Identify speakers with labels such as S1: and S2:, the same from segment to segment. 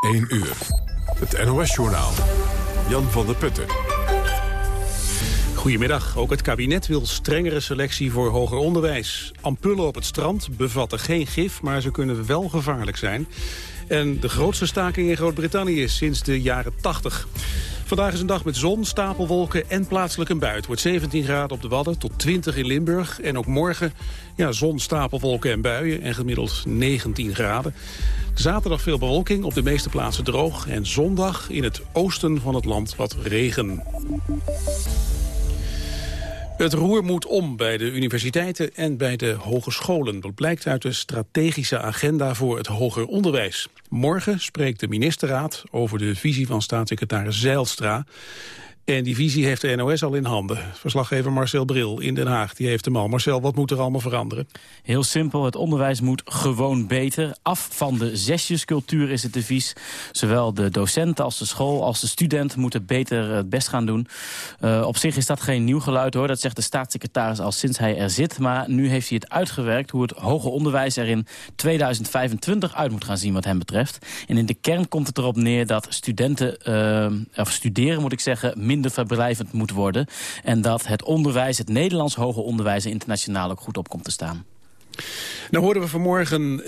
S1: 1 uur. Het NOS-journaal. Jan van der Putten.
S2: Goedemiddag. Ook het kabinet wil strengere selectie voor hoger onderwijs. Ampullen op het strand bevatten geen gif, maar ze kunnen wel gevaarlijk zijn. En de grootste staking in Groot-Brittannië sinds de jaren 80. Vandaag is een dag met zon, stapelwolken en plaatselijk een bui. Het wordt 17 graden op de Wadden tot 20 in Limburg. En ook morgen ja, zon, stapelwolken en buien en gemiddeld 19 graden. Zaterdag veel bewolking, op de meeste plaatsen droog. En zondag in het oosten van het land wat regen. Het roer moet om bij de universiteiten en bij de hogescholen. Dat blijkt uit de strategische agenda voor het hoger onderwijs. Morgen spreekt de ministerraad over de visie van staatssecretaris Zeilstra. En die visie heeft de NOS al in handen. Verslaggever Marcel Bril in Den Haag, die heeft hem al. Marcel, wat moet er allemaal veranderen?
S3: Heel simpel, het onderwijs moet gewoon beter. Af van de zesjescultuur is het devies. Zowel de docenten als de school als de student moeten beter het best gaan doen. Uh, op zich is dat geen nieuw geluid hoor, dat zegt de staatssecretaris al sinds hij er zit. Maar nu heeft hij het uitgewerkt hoe het hoger onderwijs er in 2025 uit moet gaan zien wat hem betreft. En in de kern komt het erop neer dat studenten, uh, of studeren moet ik zeggen, minder minder verblijvend moet worden. En dat het onderwijs, het Nederlands hoger onderwijs... internationaal ook goed op komt te staan.
S2: Nou hoorden we vanmorgen uh,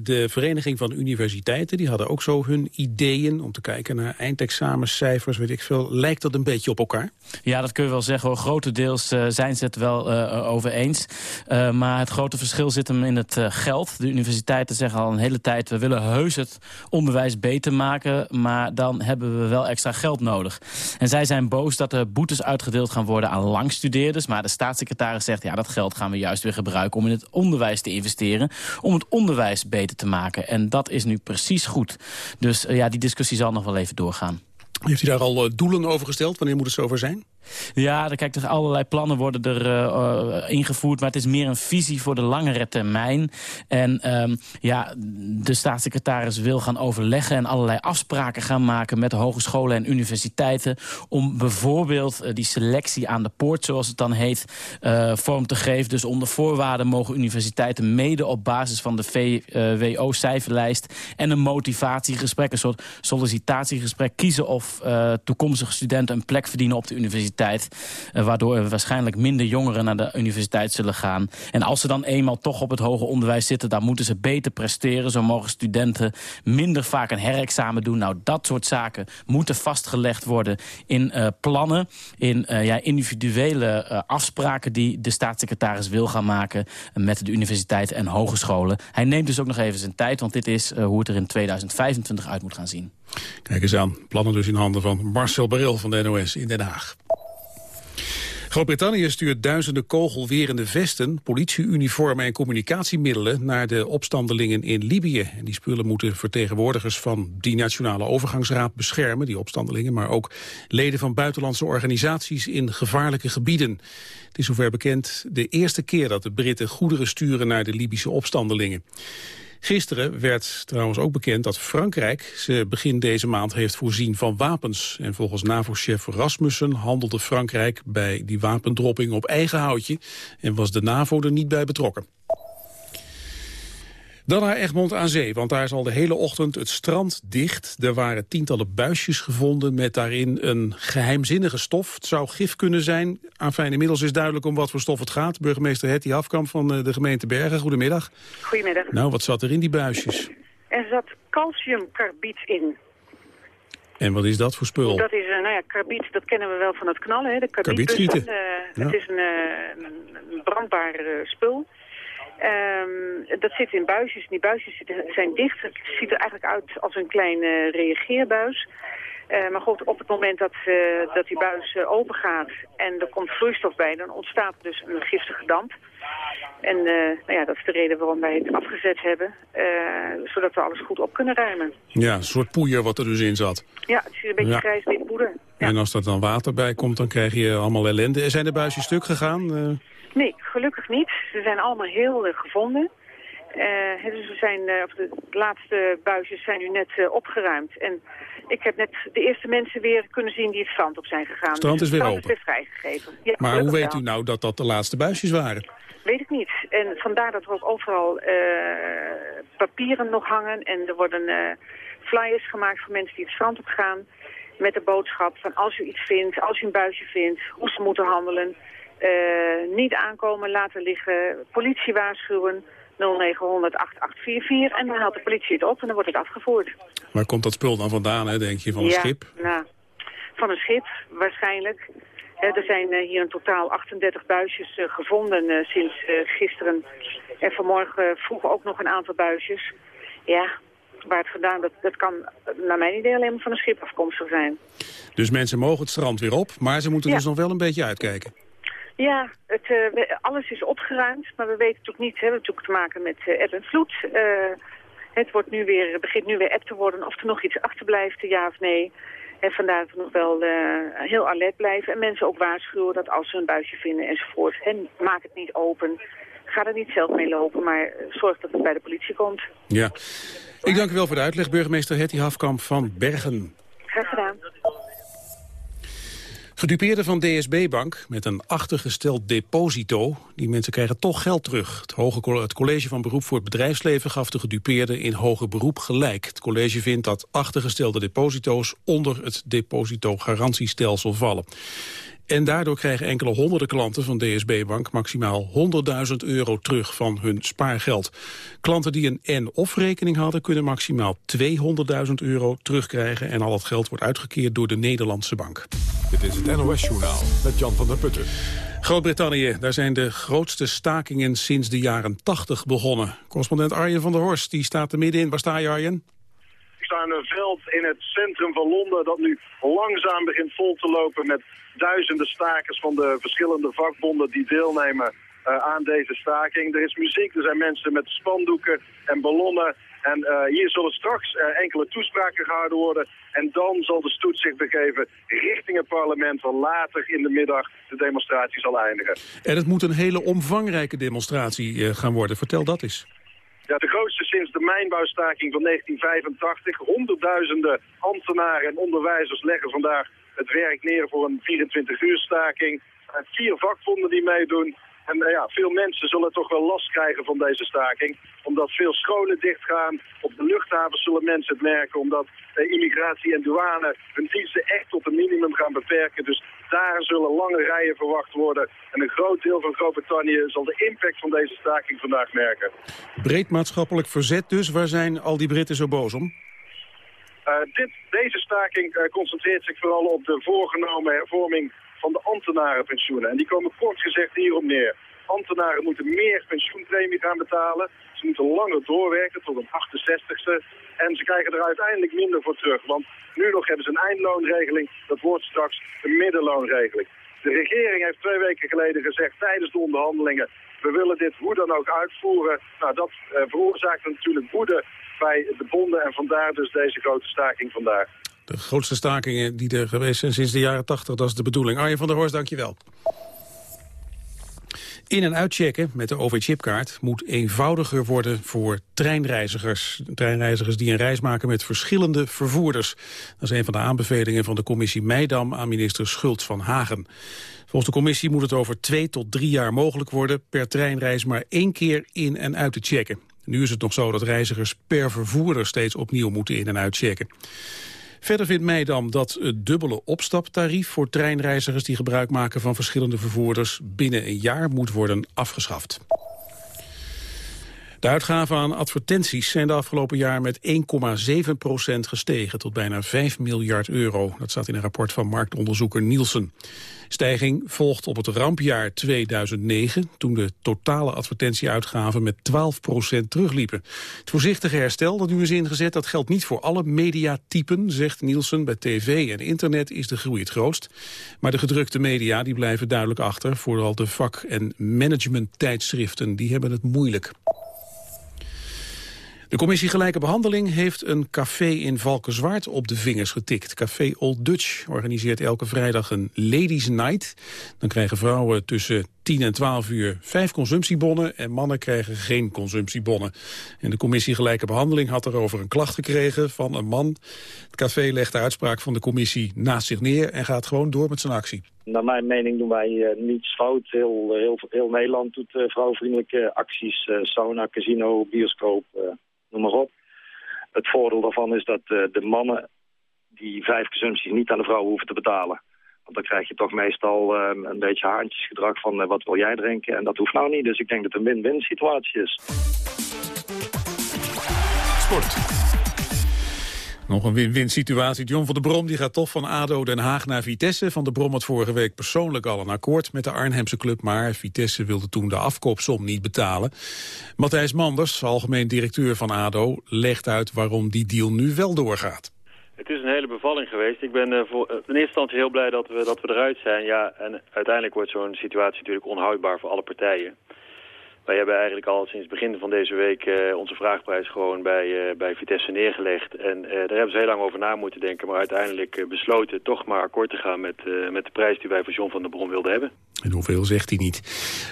S2: de Vereniging van Universiteiten. Die hadden ook zo hun ideeën om te kijken naar eindexamencijfers, weet ik veel. Lijkt dat een beetje op elkaar?
S3: Ja, dat kun je wel zeggen. Hoor. Grotendeels uh, zijn ze het wel uh, over eens. maar het grote verschil zit hem in het geld. De universiteiten zeggen al een hele tijd... we willen heus het onderwijs beter maken... maar dan hebben we wel extra geld nodig. En zij zijn boos dat er boetes uitgedeeld gaan worden aan langstudeerders. Maar de staatssecretaris zegt... ja, dat geld gaan we juist weer gebruiken om in het onderwijs te investeren... om het onderwijs beter te maken. En dat is nu precies goed. Dus ja, die discussie zal nog wel even doorgaan.
S2: Heeft u daar al doelen over gesteld? Wanneer moet het zover zijn?
S3: Ja, er, kijk, er allerlei plannen worden er uh, ingevoerd... maar het is meer een visie voor de langere termijn. En um, ja, de staatssecretaris wil gaan overleggen... en allerlei afspraken gaan maken met hogescholen en universiteiten... om bijvoorbeeld uh, die selectie aan de poort, zoals het dan heet... vorm te geven. Dus onder voorwaarden mogen universiteiten mede op basis van de VWO-cijferlijst... en een motivatiegesprek, een soort sollicitatiegesprek... kiezen of toekomstige studenten een plek verdienen op de universiteit universiteit. Uh, waardoor er waarschijnlijk minder jongeren naar de universiteit zullen gaan. En als ze dan eenmaal toch op het hoger onderwijs zitten... dan moeten ze beter presteren. Zo mogen studenten minder vaak een herexamen doen. Nou, dat soort zaken moeten vastgelegd worden in uh, plannen. In uh, ja, individuele afspraken die de staatssecretaris wil gaan maken... met de universiteiten en hogescholen. Hij neemt dus ook nog even zijn tijd, want dit is hoe het er in 2025 uit moet gaan zien.
S2: Kijk eens aan. Plannen dus in handen van Marcel Baril van de NOS in Den Haag. Groot-Brittannië stuurt duizenden kogelwerende vesten, politieuniformen en communicatiemiddelen naar de opstandelingen in Libië. En die spullen moeten vertegenwoordigers van die Nationale Overgangsraad beschermen, die opstandelingen, maar ook leden van buitenlandse organisaties in gevaarlijke gebieden. Het is zover bekend de eerste keer dat de Britten goederen sturen naar de Libische opstandelingen. Gisteren werd trouwens ook bekend dat Frankrijk ze begin deze maand heeft voorzien van wapens. En volgens NAVO-chef Rasmussen handelde Frankrijk bij die wapendropping op eigen houtje en was de NAVO er niet bij betrokken. Dan naar Egmond aan Zee, want daar is al de hele ochtend het strand dicht. Er waren tientallen buisjes gevonden met daarin een geheimzinnige stof. Het zou gif kunnen zijn. Enfin, inmiddels is duidelijk om wat voor stof het gaat. Burgemeester Hetty Hafkamp van eh, de gemeente Bergen, goedemiddag.
S4: Goedemiddag.
S2: Nou, wat zat er in die buisjes?
S4: Er zat calciumcarbiet in.
S2: En wat is dat voor spul?
S4: Dat is, nou ja, carbiet, dat kennen we wel van het knallen, hè, de.
S2: Uh,
S4: ja. Het is een, uh, een brandbaar spul. Um, dat zit in buisjes. Die buisjes zijn dicht. Het ziet er eigenlijk uit als een kleine reageerbuis. Uh, maar goed, op het moment dat, uh, dat die buis uh, open gaat en er komt vloeistof bij, dan ontstaat dus een giftige damp. En nou ja, dat is de reden waarom wij het afgezet hebben, zodat we alles goed op kunnen ruimen.
S2: Ja, een soort poeier wat er dus in zat.
S4: Ja, het is een beetje ja. grijs wit poeder. Ja.
S2: En als er dan water bij komt, dan krijg je allemaal ellende. Zijn de buisjes stuk gegaan?
S4: Nee, gelukkig niet. Ze zijn allemaal heel uh, gevonden. Uh, dus we zijn, uh, of de laatste buisjes zijn nu net opgeruimd. En ik heb net de eerste mensen weer kunnen zien die het strand op zijn gegaan. Het
S2: strand is
S4: dus
S2: weer open?
S4: is weer vrijgegeven.
S2: Ja, maar hoe weet u nou dat dat de laatste buisjes waren?
S4: Weet ik niet. En vandaar dat er ook overal papieren nog hangen. En er worden flyers gemaakt voor mensen die het strand op gaan. Met de boodschap van als u iets vindt, als u een buisje vindt, hoe ze moeten handelen. Niet aankomen, laten liggen, politie waarschuwen. 0900 8844 en dan haalt de politie het op en dan wordt het afgevoerd.
S2: Waar komt dat spul dan vandaan, hè, denk je, van een
S4: ja,
S2: schip?
S4: Nou, van een schip waarschijnlijk. er zijn eh, hier in totaal 38 buisjes uh, gevonden sinds gisteren. En vanmorgen vroeg ook nog een aantal buisjes. Ja, waar het vandaan, dat, dat kan naar mijn idee alleen maar van een schip afkomstig zijn.
S2: Dus mensen mogen het strand weer op, maar ze moeten dus nog wel een beetje uitkijken.
S4: Ja, het, uh, alles is opgeruimd, maar we weten natuurlijk niet. Hè, we hebben natuurlijk te maken met uh, eb en vloed. Uh, het wordt nu weer, begint nu weer eb te worden of er nog iets achterblijft, ja of nee. En vandaar dat we nog wel heel alert blijven. En mensen ook waarschuwen dat als ze een buisje vinden enzovoort. En maak het niet open. Ga er niet zelf mee lopen, maar zorg dat het bij de politie komt.
S2: Ja. Ik dank u wel voor de uitleg, burgemeester Hetty Hafkamp van Bergen.
S4: Graag gedaan.
S2: Gedupeerden van DSB-bank met een achtergesteld deposito. Die mensen krijgen toch geld terug. Het, hoge, het college van beroep voor het bedrijfsleven gaf de gedupeerden in hoger beroep gelijk. Het college vindt dat achtergestelde deposito's onder het depositogarantiestelsel vallen. En daardoor krijgen enkele honderden klanten van DSB-bank maximaal 100.000 euro terug van hun spaargeld. Klanten die een en-of rekening hadden kunnen maximaal 200.000 euro terugkrijgen en al dat geld wordt uitgekeerd door de Nederlandse bank.
S1: Dit is het NOS-journaal met Jan van der Putten.
S2: Groot-Brittannië, daar zijn de grootste stakingen sinds de jaren 80 begonnen. Correspondent Arjen van der Horst, die staat er middenin. Waar sta je Arjen?
S5: Ik sta in een veld in het centrum van Londen dat nu langzaam begint vol te lopen met duizenden stakers van de verschillende vakbonden die deelnemen uh, aan deze staking. Er is muziek, er zijn mensen met spandoeken en ballonnen. En uh, hier zullen straks uh, enkele toespraken gehouden worden. En dan zal de stoet zich begeven richting het parlement... waar later in de middag de demonstratie zal eindigen.
S2: En het moet een hele omvangrijke demonstratie gaan worden. Vertel dat eens.
S5: Ja, de grootste sinds de mijnbouwstaking van 1985. Honderdduizenden ambtenaren en onderwijzers leggen vandaag het werk neer voor een 24-uur staking. vier vakbonden die meedoen. En uh, ja, veel mensen zullen toch wel last krijgen van deze staking. Omdat veel scholen dichtgaan. Op de luchthaven zullen mensen het merken. Omdat uh, immigratie en douane hun diensten echt tot een minimum gaan beperken. Dus daar zullen lange rijen verwacht worden. En een groot deel van Groot-Brittannië zal de impact van deze staking vandaag merken.
S2: Breed maatschappelijk verzet dus. Waar zijn al die Britten zo boos om?
S5: Uh, dit, deze staking uh, concentreert zich vooral op de voorgenomen hervorming van de ambtenarenpensioenen. En die komen kort gezegd hierop neer. Ambtenaren moeten meer pensioenpremie gaan betalen. Ze moeten langer doorwerken tot een 68ste. En ze krijgen er uiteindelijk minder voor terug. Want nu nog hebben ze een eindloonregeling. Dat wordt straks een middenloonregeling. De regering heeft twee weken geleden gezegd tijdens de onderhandelingen... we willen dit hoe dan ook uitvoeren. Nou, dat uh, veroorzaakt natuurlijk woede bij de bonden en vandaar dus deze grote staking vandaag.
S2: De grootste stakingen die er geweest zijn sinds de jaren 80, dat is de bedoeling. Arjen van der Horst, dankjewel. In- en uitchecken met de OV-chipkaart moet eenvoudiger worden voor treinreizigers. Treinreizigers die een reis maken met verschillende vervoerders. Dat is een van de aanbevelingen van de commissie Meidam aan minister Schultz van Hagen. Volgens de commissie moet het over twee tot drie jaar mogelijk worden per treinreis maar één keer in- en uit te checken. Nu is het nog zo dat reizigers per vervoerder steeds opnieuw moeten in- en uitchecken. Verder vindt Meidam dat het dubbele opstaptarief voor treinreizigers die gebruik maken van verschillende vervoerders binnen een jaar moet worden afgeschaft. De uitgaven aan advertenties zijn de afgelopen jaar met 1,7 procent gestegen tot bijna 5 miljard euro. Dat staat in een rapport van marktonderzoeker Nielsen. Stijging volgt op het rampjaar 2009, toen de totale advertentieuitgaven met 12 procent terugliepen. Het voorzichtige herstel dat nu is ingezet, dat geldt niet voor alle mediatypen, zegt Nielsen. Bij tv en internet is de groei het grootst. Maar de gedrukte media die blijven duidelijk achter, vooral de vak- en managementtijdschriften, die hebben het moeilijk. De commissie Gelijke Behandeling heeft een café in Valkenswaard op de vingers getikt. Café Old Dutch organiseert elke vrijdag een Ladies Night. Dan krijgen vrouwen tussen 10 en 12 uur vijf consumptiebonnen en mannen krijgen geen consumptiebonnen. En de commissie Gelijke Behandeling had erover een klacht gekregen van een man. Het café legt de uitspraak van de commissie naast zich neer en gaat gewoon door met zijn actie.
S6: Naar mijn mening doen wij uh, niets fout. Heel, heel, heel Nederland doet uh, vrouwvriendelijke acties. Sauna, casino, bioscoop, noem maar op. het voordeel daarvan is dat de mannen die vijf consumpties niet aan de vrouw hoeven te betalen. Want dan krijg je toch meestal een beetje haantjesgedrag van wat wil jij drinken. En dat hoeft nou niet, dus ik denk dat het een win-win situatie is.
S1: Sport.
S2: Nog een win-win situatie. John van der Brom die gaat toch van ADO Den Haag naar Vitesse. Van der Brom had vorige week persoonlijk al een akkoord met de Arnhemse club... maar Vitesse wilde toen de afkoopsom niet betalen. Matthijs Manders, algemeen directeur van ADO, legt uit waarom die deal nu wel doorgaat.
S7: Het is een hele bevalling geweest. Ik ben uh, voor, uh, in eerste instantie heel blij dat we, dat we eruit zijn. Ja, en uiteindelijk wordt zo'n situatie natuurlijk onhoudbaar voor alle partijen. Wij hebben eigenlijk al sinds begin van deze week uh, onze vraagprijs gewoon bij, uh, bij Vitesse neergelegd. En uh, daar hebben ze heel lang over na moeten denken. Maar uiteindelijk besloten toch maar akkoord te gaan met, met de prijs die wij voor John van der Brom wilden hebben.
S2: En hoeveel zegt hij niet.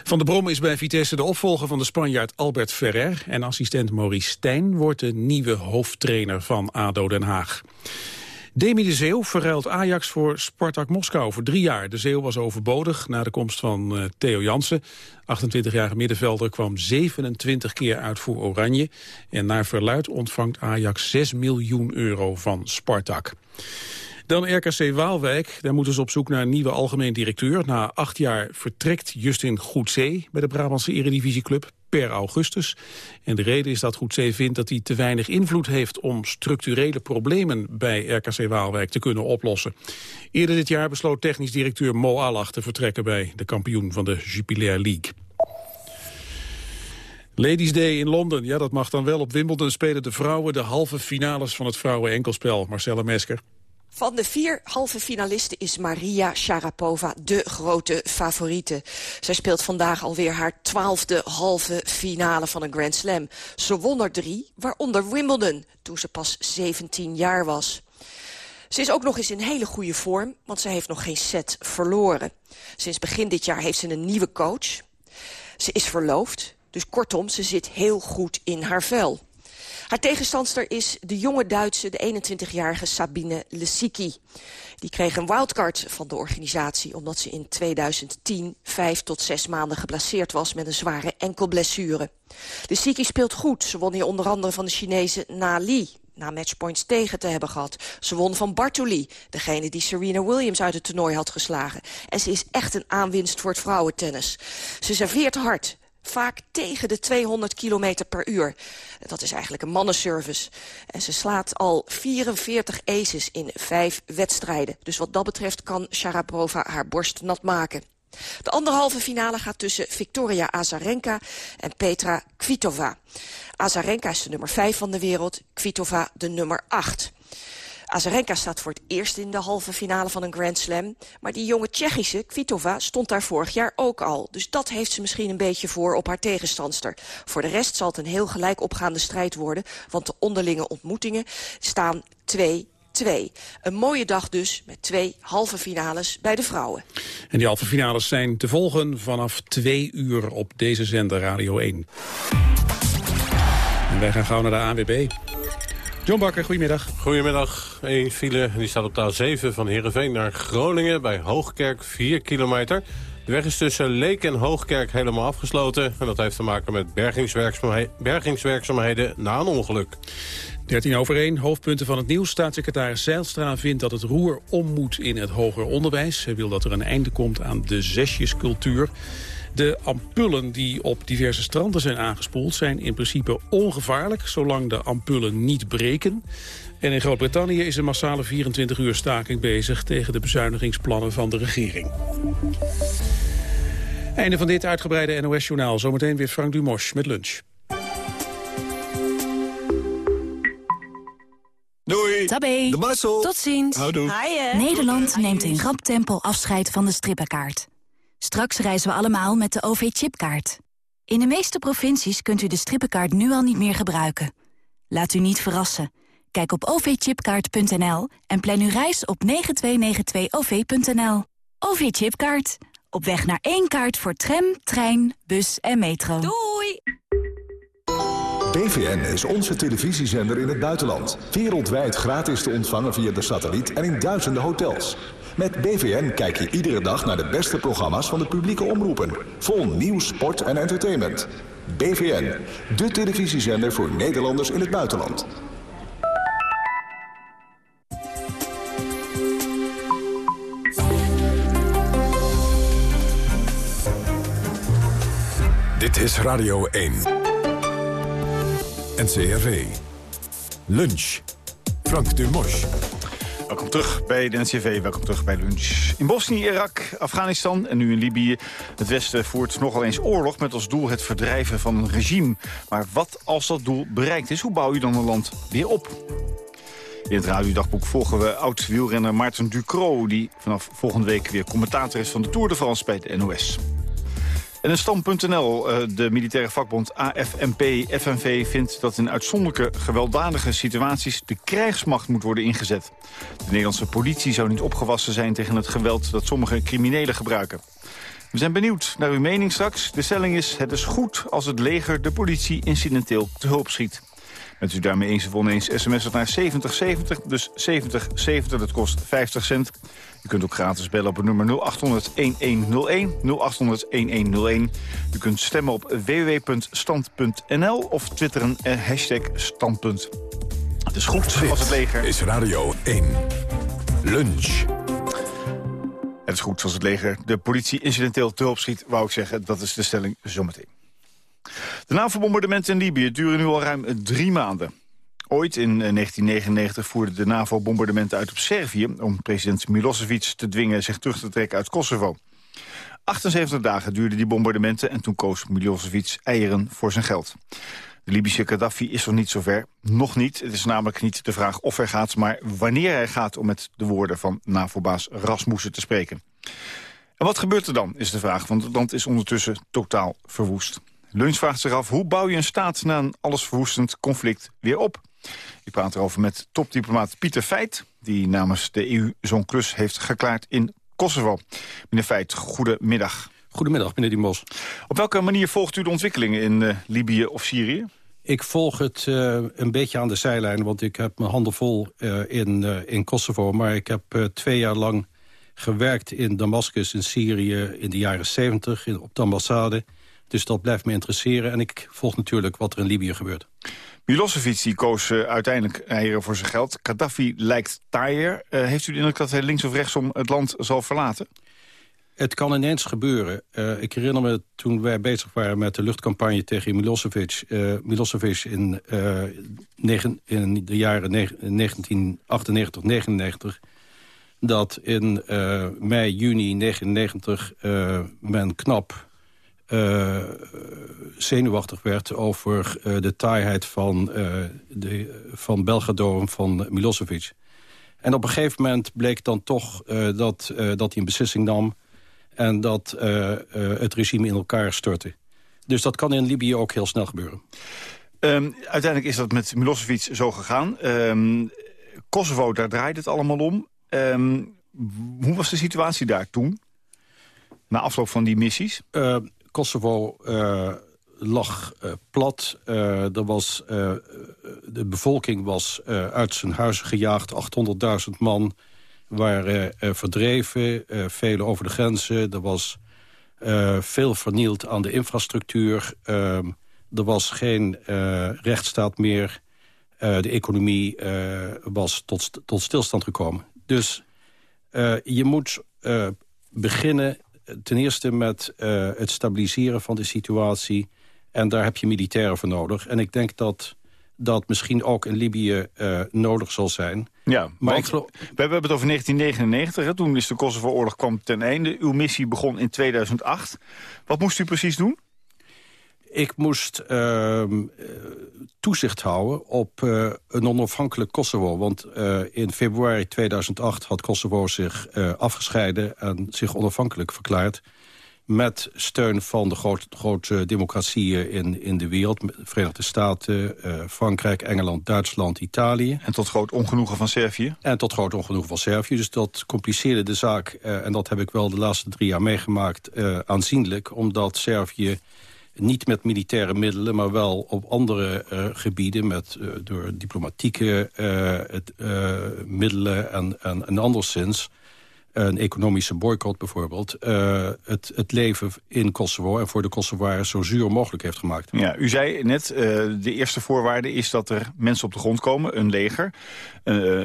S2: Van der Brom is bij Vitesse de opvolger van de Spanjaard Albert Ferrer. En assistent Maurice Stijn wordt de nieuwe hoofdtrainer van ADO Den Haag. Demi de Zeeuw verruilt Ajax voor Spartak Moskou voor drie jaar. De Zeeuw was overbodig na de komst van uh, Theo Jansen. 28-jarige middenvelder kwam 27 keer uit voor Oranje. En naar verluid ontvangt Ajax 6 miljoen euro van Spartak. Dan RKC Waalwijk. Daar moeten ze op zoek naar een nieuwe algemeen directeur. Na acht jaar vertrekt Justin Goedzee bij de Brabantse Eredivisieclub per augustus. En de reden is dat Goedzee vindt dat hij te weinig invloed heeft... om structurele problemen bij RKC Waalwijk te kunnen oplossen. Eerder dit jaar besloot technisch directeur Mo Alach te vertrekken... bij de kampioen van de Jupiler League. Ladies Day in Londen, ja dat mag dan wel. Op Wimbledon spelen de vrouwen de halve finales van het vrouwen-enkelspel. Marcella Mesker.
S8: Van de vier halve finalisten is Maria Sharapova de grote favoriete. Zij speelt vandaag alweer haar twaalfde halve finale van een Grand Slam. Ze won er drie, waaronder Wimbledon, toen ze pas 17 jaar was. Ze is ook nog eens in hele goede vorm, want ze heeft nog geen set verloren. Sinds begin dit jaar heeft ze een nieuwe coach. Ze is verloofd, dus kortom, ze zit heel goed in haar vel. Haar tegenstandster is de jonge Duitse, de 21-jarige Sabine Lesicki. Die kreeg een wildcard van de organisatie... omdat ze in 2010 vijf tot zes maanden geblesseerd was... met een zware enkelblessure. Lesicki speelt goed. Ze won hier onder andere van de Chinese Na Li na matchpoints tegen te hebben gehad. Ze won van Bartoli, degene die Serena Williams uit het toernooi had geslagen. En ze is echt een aanwinst voor het vrouwentennis. Ze serveert hard, vaak tegen de 200 km per uur. Dat is eigenlijk een mannenservice. En ze slaat al 44 aces in vijf wedstrijden. Dus wat dat betreft kan Sharapova haar borst nat maken. De anderhalve finale gaat tussen Victoria Azarenka en Petra Kvitova. Azarenka is de nummer 5 van de wereld, Kvitova de nummer 8. Azarenka staat voor het eerst in de halve finale van een Grand Slam. Maar die jonge Tsjechische, Kvitova, stond daar vorig jaar ook al. Dus dat heeft ze misschien een beetje voor op haar tegenstandster. Voor de rest zal het een heel gelijk opgaande strijd worden. Want de onderlinge ontmoetingen staan 2 2. Een mooie dag dus met twee halve finales bij de vrouwen.
S2: En die halve finales zijn te volgen vanaf 2 uur op deze zender Radio 1. En wij gaan gauw naar de ANWB. John Bakker, goedemiddag.
S9: Goedemiddag. Een file die staat op de A7 van Heerenveen naar Groningen... bij Hoogkerk, 4 kilometer. De weg is tussen Leek en Hoogkerk helemaal afgesloten. En dat heeft te maken met bergingswerkzaamheden na een ongeluk.
S2: 13 over 1, hoofdpunten van het nieuws. Staatssecretaris Zeilstra vindt dat het roer om moet in het hoger onderwijs. Hij wil dat er een einde komt aan de zesjescultuur. De ampullen die op diverse stranden zijn aangespoeld... zijn in principe ongevaarlijk, zolang de ampullen niet breken. En in Groot-Brittannië is een massale 24-uur staking bezig... tegen de bezuinigingsplannen van de regering. Einde van dit uitgebreide NOS-journaal. Zometeen weer Frank Dumos met lunch.
S10: Doei.
S11: Tabé.
S10: De Marcel.
S11: Tot ziens.
S10: Houdoe.
S11: Nederland neemt in rap tempo afscheid van de strippenkaart. Straks reizen we allemaal met de OV-chipkaart. In de meeste provincies kunt u de strippenkaart nu al niet meer gebruiken. Laat u niet verrassen. Kijk op ovchipkaart.nl en plan uw reis op 9292-OV.nl. OV-chipkaart. Op weg naar één kaart voor tram, trein, bus en metro.
S8: Doei!
S10: BVN is onze televisiezender in het buitenland. Wereldwijd gratis te ontvangen via de satelliet en in duizenden hotels. Met BVN kijk je iedere dag naar de beste programma's van de publieke omroepen. Vol nieuws, sport en entertainment. BVN, de televisiezender voor Nederlanders in het buitenland.
S1: Dit is Radio 1. NCRV. Lunch. Frank
S12: Dumosch. Terug bij de NCV, welkom terug bij Lunch. In Bosnië, Irak, Afghanistan en nu in Libië. Het Westen voert nogal eens oorlog met als doel het verdrijven van een regime. Maar wat als dat doel bereikt is, hoe bouw je dan een land weer op? In het radiodagboek volgen we oud-wielrenner Maarten Ducro... die vanaf volgende week weer commentator is van de Tour de France bij de NOS. En in Stam.nl, eh, de militaire vakbond AFNP-FNV vindt dat in uitzonderlijke gewelddadige situaties de krijgsmacht moet worden ingezet. De Nederlandse politie zou niet opgewassen zijn tegen het geweld dat sommige criminelen gebruiken. We zijn benieuwd naar uw mening straks. De stelling is, het is goed als het leger de politie incidenteel te hulp schiet. Bent u daarmee eens of oneens, sms het naar 7070, dus 7070, dat kost 50 cent. U kunt ook gratis bellen op het nummer 0800-1101, 0800-1101. U kunt stemmen op www.stand.nl of twitteren uh, hashtag standpunt. Het is goed
S1: Dit
S12: als het leger...
S1: is Radio 1. Lunch.
S12: Het is goed zoals het leger de politie incidenteel te hulp schiet, wou ik zeggen. Dat is de stelling zometeen. De NAVO-bombardementen in Libië duren nu al ruim drie maanden. Ooit in 1999 voerde de NAVO bombardementen uit op Servië... om president Milosevic te dwingen zich terug te trekken uit Kosovo. 78 dagen duurden die bombardementen... en toen koos Milosevic eieren voor zijn geld. De Libische Gaddafi is nog niet zover. Nog niet. Het is namelijk niet de vraag of hij gaat... maar wanneer hij gaat om met de woorden van NAVO-baas Rasmussen te spreken. En wat gebeurt er dan, is de vraag, want het land is ondertussen totaal verwoest. Lunch vraagt zich af, hoe bouw je een staat na een allesverwoestend conflict weer op? Ik praat erover met topdiplomaat Pieter Feit... die namens de EU zo'n klus heeft geklaard in Kosovo. Meneer Feit, goedemiddag.
S13: Goedemiddag, meneer Dimos.
S12: Op welke manier volgt u de ontwikkelingen in uh, Libië of Syrië?
S13: Ik volg het uh, een beetje aan de zijlijn, want ik heb mijn handen vol uh, in, in Kosovo. Maar ik heb twee jaar lang gewerkt in Damascus in Syrië in de jaren 70 in, op de ambassade. Dus dat blijft me interesseren. En ik volg natuurlijk wat er in Libië gebeurt.
S12: Milosevic die koos uh, uiteindelijk eieren voor zijn geld. Gaddafi lijkt taaier. Uh, heeft u de indruk dat hij links of rechtsom het land zal verlaten?
S13: Het kan ineens gebeuren. Uh, ik herinner me toen wij bezig waren met de luchtcampagne tegen Milosevic... Milosevic in, negen, in de jaren 1998, 99... dat in mei, juni 1999 men knap uh, zenuwachtig werd over uh, de taaiheid van, uh, de, van Belgrado van Milosevic. En op een gegeven moment bleek dan toch dat, dat hij een beslissing nam... en dat het regime in elkaar stortte. Dus dat kan in Libië ook heel snel gebeuren.
S12: Um, uiteindelijk is dat met Milosevic zo gegaan. Um, Kosovo, daar draait het allemaal om. Um, hoe was de situatie daar toen? Na afloop van die missies?
S13: Kosovo uh, lag uh, plat. Uh, er was, de bevolking was uit zijn huizen gejaagd. 800.000 man waren verdreven. velen over de grenzen. Er was veel vernield aan de infrastructuur. Ehm, er was geen rechtsstaat meer. de economie was tot, tot stilstand gekomen. Dus je moet beginnen ten eerste met uh, het stabiliseren van de situatie. En daar heb je militairen voor nodig. En ik denk dat dat misschien ook in Libië uh, nodig zal zijn.
S12: Ja, maar ik geloof... we hebben het over 1999. Hè? Toen is de Kosovo-oorlog kwam ten einde. Uw missie begon in 2008. Wat moest u precies doen?
S13: Ik moest uh, toezicht houden op uh, een onafhankelijk Kosovo. Want uh, in februari 2008 had Kosovo zich afgescheiden... en zich onafhankelijk verklaard met steun van de grote, grote democratieën in, in de wereld. Verenigde Staten, Frankrijk, Engeland, Duitsland, Italië.
S12: En tot groot ongenoegen van Servië?
S13: En tot groot ongenoegen van Servië. Dus dat compliceerde de zaak, en dat heb ik wel de laatste drie jaar meegemaakt, aanzienlijk. Omdat Servië niet met militaire middelen, maar wel op andere uh, gebieden... Met, uh, door diplomatieke uh, het, middelen en, en, en anderszins... een economische boycott bijvoorbeeld... het, het leven in Kosovo en voor de Kosovaren zo zuur mogelijk heeft gemaakt.
S12: Ja, u zei net, de eerste voorwaarde is dat er mensen op de grond komen, een leger,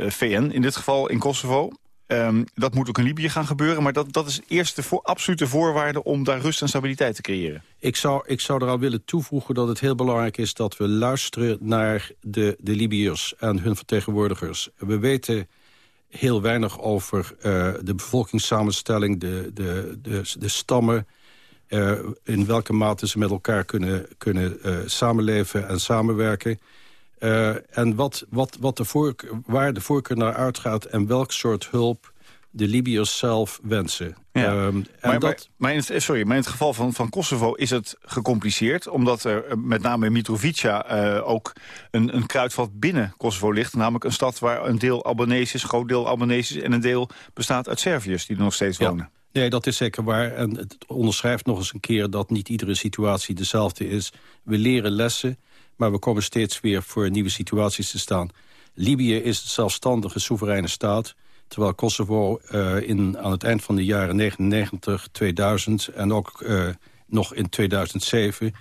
S12: VN in dit geval in Kosovo... Ehm, dat moet ook in Libië gaan gebeuren. Maar dat, dat is eerst de voor, absolute voorwaarde om daar rust en stabiliteit te creëren.
S13: Ik zou, ik zou eraan willen toevoegen dat het heel belangrijk is... dat we luisteren naar de, de Libiërs en hun vertegenwoordigers. We weten heel weinig over uh, de bevolkingssamenstelling, de, de, de, de stammen... Uh, in welke mate ze met elkaar kunnen, kunnen uh, samenleven en samenwerken... Uh, en wat, wat, wat de voorkeur, waar de voorkeur naar uitgaat en welk soort hulp de Libiërs zelf wensen.
S12: Ja. Um, en maar, dat... maar, in het, sorry, maar in het geval van, van Kosovo is het gecompliceerd... omdat er met name in Mitrovica uh, ook een, een kruidvat binnen Kosovo ligt. Namelijk een stad waar een deel Albanese is, groot deel Albanese is... en een deel bestaat uit Serviërs die er nog steeds
S13: ja.
S12: wonen.
S13: Nee, dat is zeker waar. En het onderschrijft nog eens een keer dat niet iedere situatie dezelfde is. We leren lessen maar we komen steeds weer voor nieuwe situaties te staan. Libië is een zelfstandige, soevereine staat... terwijl Kosovo uh, in, aan het eind van de jaren 99, 2000... en ook uh, nog in 2007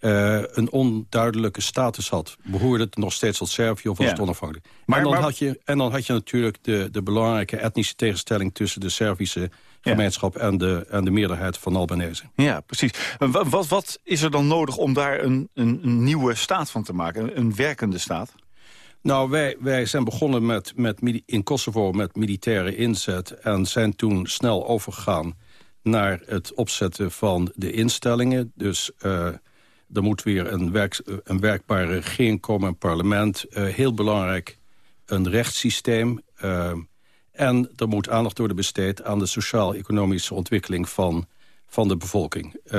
S13: uh, een onduidelijke status had. Behoorde het nog steeds tot Servië of was ja. het onafhankelijk? Maar, en, dan maar... Had je, en dan had je natuurlijk de, de belangrijke etnische tegenstelling... tussen de Servische gemeenschap ja. en, de, en de meerderheid van Albanese.
S12: Ja, precies. Wat, wat is er dan nodig om daar een, een, een nieuwe staat van te maken? Een, een werkende staat?
S13: Nou, wij, wij zijn begonnen met, met, in Kosovo met militaire inzet... en zijn toen snel overgegaan naar het opzetten van de instellingen. Dus uh, er moet weer een, werk, een werkbare regering komen, een parlement. Uh, heel belangrijk, een rechtssysteem... Uh, en er moet aandacht worden besteed aan de sociaal-economische ontwikkeling van, van de bevolking. Uh,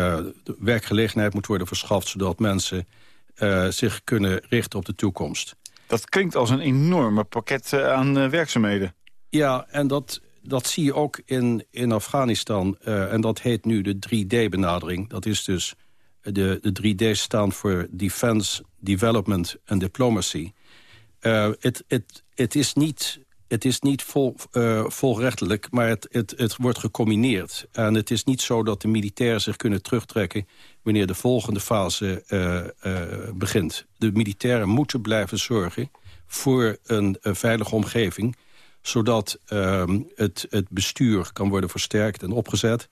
S13: de werkgelegenheid moet worden verschaft zodat mensen uh, zich kunnen richten op de toekomst.
S12: Dat klinkt als een enorme pakket uh, aan werkzaamheden.
S13: Ja, en dat, dat zie je ook in, in Afghanistan. en dat heet nu de 3D-benadering. Dat is dus, de, de 3D staan voor Defense, Development en Diplomacy. Het is niet het is niet vol, uh, volrechtelijk, maar het, het, het wordt gecombineerd. En het is niet zo dat de militairen zich kunnen terugtrekken... wanneer de volgende fase uh, uh, begint. De militairen moeten blijven zorgen voor een veilige omgeving... zodat ehm, het, het bestuur kan worden versterkt en opgezet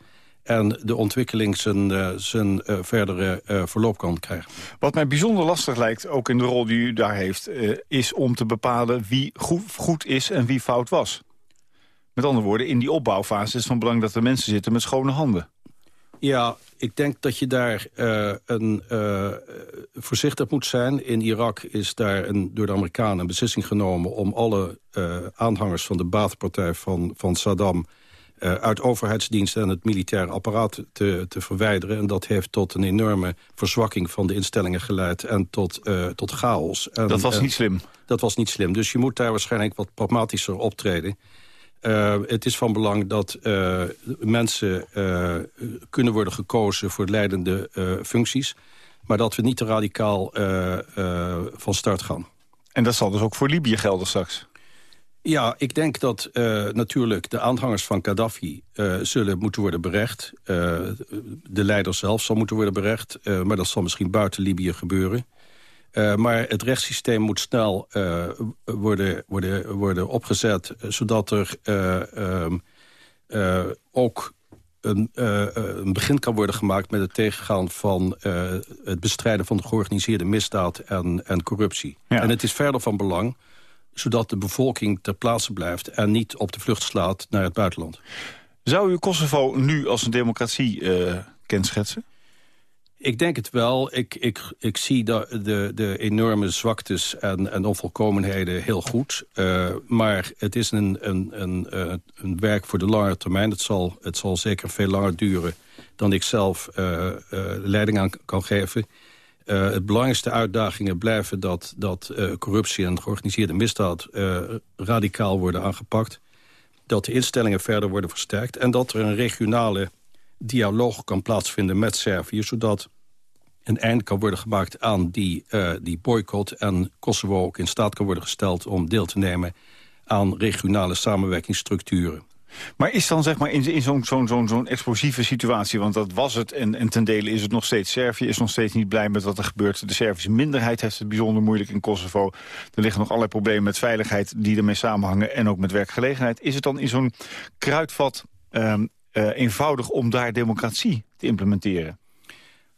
S13: en de ontwikkeling zijn, uh, zijn uh, verdere uh, verloop kan krijgen.
S12: Wat mij bijzonder lastig lijkt, ook in de rol die u daar heeft... is om te bepalen wie goed, goed is en wie fout was. Met andere woorden, in die opbouwfase is het van belang dat er mensen zitten met schone handen.
S13: Ja, ik denk dat je daar uh, een, uh, voorzichtig moet zijn. In Irak is daar een, door de Amerikanen een beslissing genomen... om alle uh, aanhangers van de baatpartij van, van Saddam uh, uit overheidsdiensten en het militaire apparaat te, te verwijderen. En dat heeft tot een enorme verzwakking van de instellingen geleid en tot, uh, tot chaos. En,
S12: dat was niet slim.
S13: Dat was niet slim. Dus je moet daar waarschijnlijk wat pragmatischer optreden. Uh, het is van belang dat uh, mensen uh, kunnen worden gekozen voor leidende functies. Maar dat we niet te radicaal van start gaan.
S12: En dat zal dus ook voor Libië gelden straks?
S13: Ja, ik denk dat uh, natuurlijk de aanhangers van Gaddafi uh, zullen moeten worden berecht. Uh, de leider zelf zal moeten worden berecht. maar dat zal misschien buiten Libië gebeuren. maar het rechtssysteem moet snel worden, worden, worden opgezet... zodat er ehm, ook een, een, begin kan worden gemaakt met het tegengaan van het bestrijden van de georganiseerde misdaad en, en corruptie. Ja. En het is verder van belang zodat de bevolking ter plaatse blijft... en niet op de vlucht slaat naar het buitenland.
S12: Zou u Kosovo nu als een democratie uh, kenschetsen?
S13: Ik denk het wel. Ik, ik, ik zie de, de, de enorme zwaktes en, en onvolkomenheden heel goed. Uh, maar het is een, een, een, uh, een werk voor de lange termijn. Het zal, het zal zeker veel langer duren dan ik zelf uh, leiding aan kan geven. Uh, het belangrijkste uitdagingen blijven dat, dat uh, corruptie en georganiseerde misdaad uh, radicaal worden aangepakt. Dat de instellingen verder worden versterkt. En dat er een regionale dialoog kan plaatsvinden met Servië. Zodat een eind kan worden gemaakt aan die, die boycott. En Kosovo ook in staat kan worden gesteld om deel te nemen aan regionale samenwerkingsstructuren.
S12: Maar is dan zeg maar in, in zo'n explosieve situatie... want dat was het en, en ten dele is het nog steeds... Servië is nog steeds niet blij met wat er gebeurt. De Servische minderheid heeft het bijzonder moeilijk in Kosovo. Er liggen nog allerlei problemen met veiligheid die ermee samenhangen... en ook met werkgelegenheid. Is het dan in zo'n kruidvat ehm, eh, eenvoudig om daar democratie te implementeren?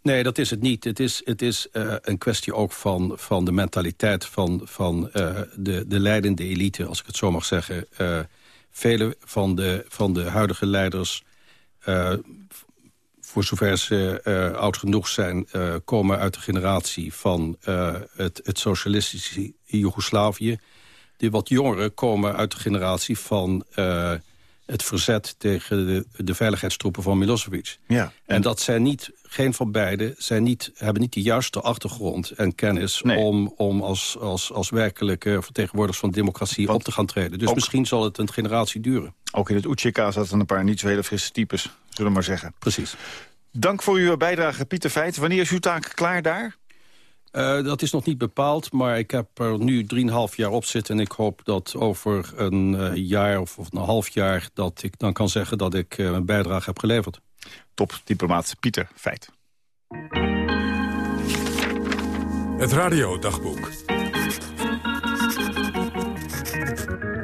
S13: Nee, dat is het niet. Het is, het is uh, een kwestie ook van, van de mentaliteit van, van uh, de, de leidende elite, als ik het zo mag zeggen. Vele van de, van de huidige leiders, voor zover ze oud genoeg zijn... komen uit de generatie van het, het socialistische Joegoslavië. De wat jongeren komen uit de generatie van het verzet tegen de, de veiligheidstroepen van Milosevic.
S12: Ja.
S13: En dat zijn niet, geen van beiden zijn niet, hebben niet de juiste achtergrond en kennis... om, om als, als, als werkelijke vertegenwoordigers van democratie op te gaan treden. Dus misschien zal het een generatie duren.
S12: Ook in het Utsjeka zaten een paar niet zo hele frisse types, zullen we maar zeggen.
S13: Precies.
S12: Dank voor uw bijdrage, Pieter Feit. Wanneer is uw taak klaar daar?
S13: Uh, dat is nog niet bepaald, maar ik heb er nu 3,5 jaar op zitten... en ik hoop dat over een uh, jaar of, of, een half jaar... dat ik dan kan zeggen dat ik uh, mijn bijdrage heb geleverd.
S12: Top, diplomaat Pieter Feit.
S1: Het radiodagboek.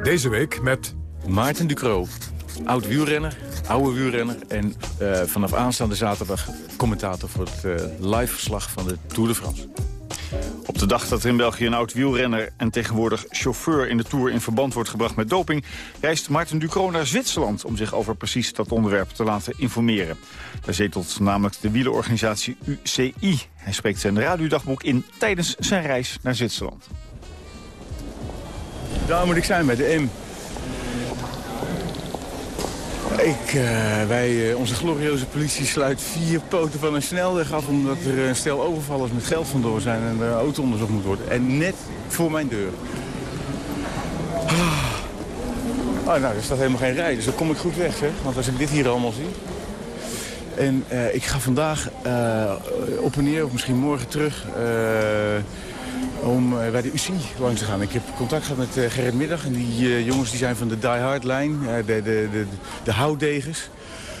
S1: Deze week met...
S14: Maarten Ducro, oud wielrenner, oude wielrenner... en vanaf aanstaande zaterdag commentator voor het live verslag van de Tour de France.
S12: Op de dag dat er in België een oud wielrenner en tegenwoordig chauffeur in de Tour in verband wordt gebracht met doping, reist Martin Ducro naar Zwitserland om zich over precies dat onderwerp te laten informeren. Daar zetelt namelijk de wielerorganisatie UCI. Hij spreekt zijn radiodagboek in tijdens zijn reis naar Zwitserland.
S14: Daar moet ik zijn bij de M. Ik, uh, wij, uh, onze glorieuze politie sluit vier poten van een snelweg af... omdat er een stel overvallers met geld vandoor zijn en de auto onderzocht moet worden. En net voor mijn deur. Ah. Oh, nou, er staat helemaal geen rij, dus dan kom ik goed weg, zeg. Want als ik dit hier allemaal zie... En uh, ik ga vandaag op en neer, of misschien morgen terug om uh, bij de UCI langs te gaan. Ik heb contact gehad met uh, Gerrit Middag. En die uh, jongens die zijn van de Die Hard lijn, de, de, de, de houtdegers.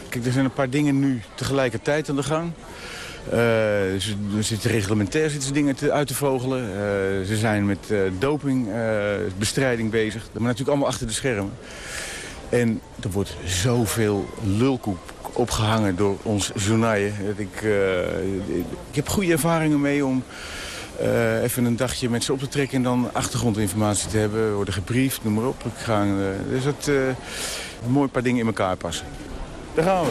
S14: Kijk, er zijn een paar dingen nu tegelijkertijd aan de gang. Ze, er zitten reglementair zitten dingen uit te vogelen. ze zijn met dopingbestrijding bezig. Maar natuurlijk allemaal achter de schermen. En er wordt zoveel lulkoek opgehangen door ons journaaien. Ik, ik heb goede ervaringen mee om uh, even een dagje met ze op te trekken en dan achtergrondinformatie te hebben. Worden gebriefd, noem maar op. Ik ga, uh, dus dat uh, een mooi paar dingen in elkaar passen. Daar gaan we.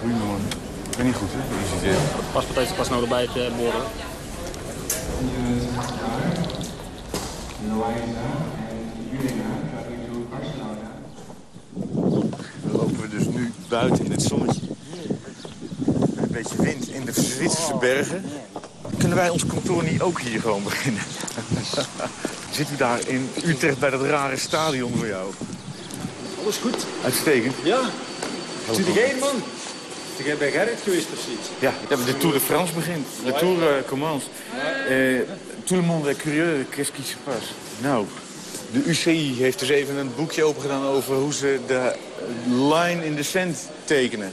S14: Goedemorgen. Ik ben niet goed, hè? Je ziet,
S15: paspoort heeft pas nou erbij te boren.
S14: Dan lopen we dus nu buiten in het zonnetje. Met een beetje wind in de Zwitserse bergen. Kunnen wij ons kantoor niet ook hier gewoon beginnen? Zitten we daar in Utrecht bij dat rare stadion voor jou?
S16: Alles goed.
S14: Uitstekend.
S16: Ja. Zit jij man? Zit jij bij Gerrit geweest precies?
S14: Ja, de Tour de France begint. De Tour uh, commence. Uh, tout le monde est curieux, qu'est-ce qui se passe? Nou, de UCI heeft dus even een boekje open gedaan over hoe ze de line in the sand tekenen.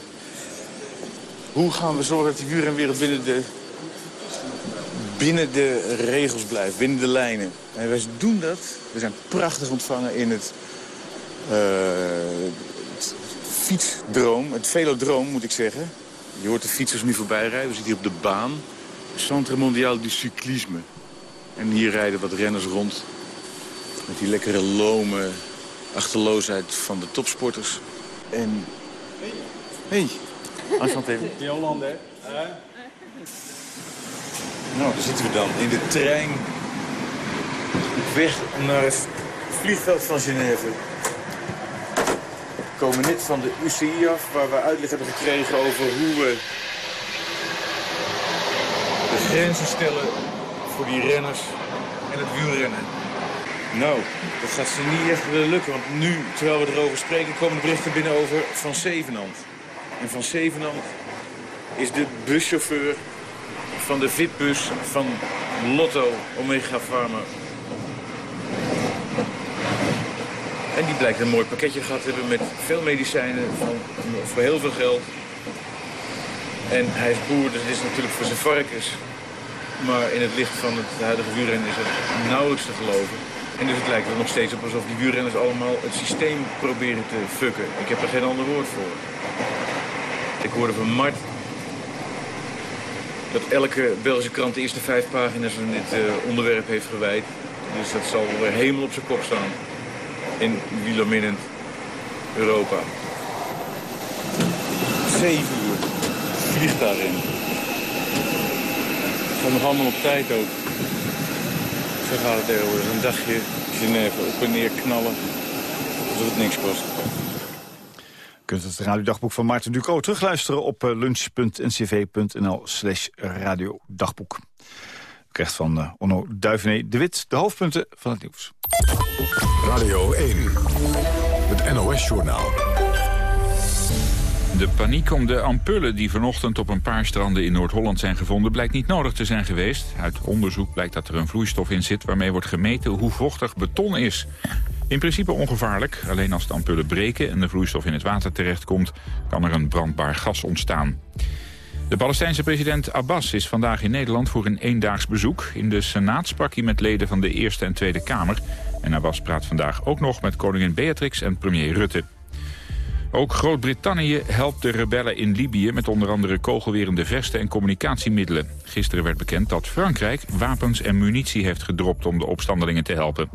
S14: Hoe gaan we zorgen dat die wielrenwereld binnen de binnen de regels blijft, binnen de lijnen. En wij doen dat. We zijn prachtig ontvangen in het, uh, het fietsdroom, het velodroom moet ik zeggen. Je hoort de fietsers nu voorbij rijden. We zitten hier op de baan. Centre Mondial du Cyclisme. En hier rijden wat renners rond. Met die lekkere lome achterloosheid van de topsporters. En... Hey. Enchanté.
S16: Die Holland, hè?
S14: Nou, daar zitten we dan in de trein. Op weg naar het vliegveld van Genève. We komen net van de UCI af, waar we uitleg hebben gekregen over hoe we de grenzen stellen voor die renners en het wielrennen. Nou, dat gaat ze niet echt lukken, want nu, terwijl we erover spreken, komen de berichten binnen over Van Zevenand. En Van Zevenand is de buschauffeur van de Vitbus van Lotto Omega Pharma. En die blijkt een mooi pakketje gehad te hebben met veel medicijnen van, voor heel veel geld. En hij is boer, dus het is natuurlijk voor zijn varkens. Maar in het licht van het huidige wielrennen is het nauwelijks te geloven. En dus het lijkt er nog steeds op alsof die wielrenners allemaal het systeem proberen te fucken. Ik heb er geen ander woord voor. Ik hoorde van Mart dat elke Belgische krant de eerste vijf pagina's aan dit uh, onderwerp heeft gewijd. Dus dat zal weer hemel op zijn kop staan in wielerminnend Europa. Zeven uur vliegt daarin. Gaat nog allemaal op tijd ook. Zo gaat het tegenwoordig. Een dagje Genève op en neer knallen. Alsof het niks kost.
S12: Kunt het radiodagboek van Maarten Ducro terugluisteren op eh, lunch.ncv.nl slash radiodagboek. U krijgt van uh, Onno Duivené de Wit de hoofdpunten van het nieuws.
S1: Radio 1, het NOS-journaal.
S17: De paniek om de ampullen die vanochtend op een paar stranden in Noord-Holland zijn gevonden... blijkt niet nodig te zijn geweest. Uit onderzoek blijkt dat er een vloeistof in zit... waarmee wordt gemeten hoe vochtig beton is. In principe ongevaarlijk. Alleen als de ampullen breken en de vloeistof in het water terechtkomt... kan er een brandbaar gas ontstaan. De Palestijnse president Abbas is vandaag in Nederland voor een eendaags bezoek. In de Senaat sprak hij met leden van de Eerste en Tweede Kamer. En Abbas praat vandaag ook nog met koningin Beatrix en premier Rutte. Ook Groot-Brittannië helpt de rebellen in Libië... met onder andere kogelwerende vesten en communicatiemiddelen. Gisteren werd bekend dat Frankrijk wapens en munitie heeft gedropt... om de opstandelingen te helpen.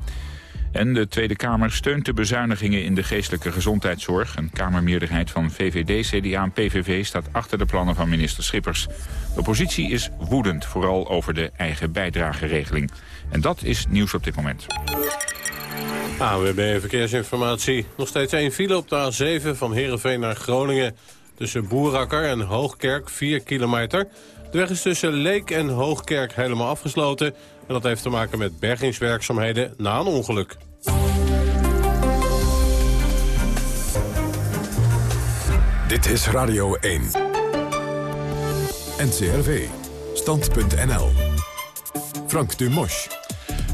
S17: En de Tweede Kamer steunt de bezuinigingen in de geestelijke gezondheidszorg. Een kamermeerderheid van VVD, CDA en PVV staat achter de plannen van minister Schippers. De oppositie is woedend, vooral over de eigen bijdrageregeling. En dat is nieuws op dit moment.
S9: AWB Verkeersinformatie. Nog steeds één file op de A7 van Heerenveen naar Groningen. Tussen Boerakker en Hoogkerk, 4 kilometer. De weg is tussen Leek en Hoogkerk helemaal afgesloten. En dat heeft te maken met bergingswerkzaamheden na een ongeluk.
S1: Dit is Radio 1. NCRV. Stand.nl. Frank Dumosch.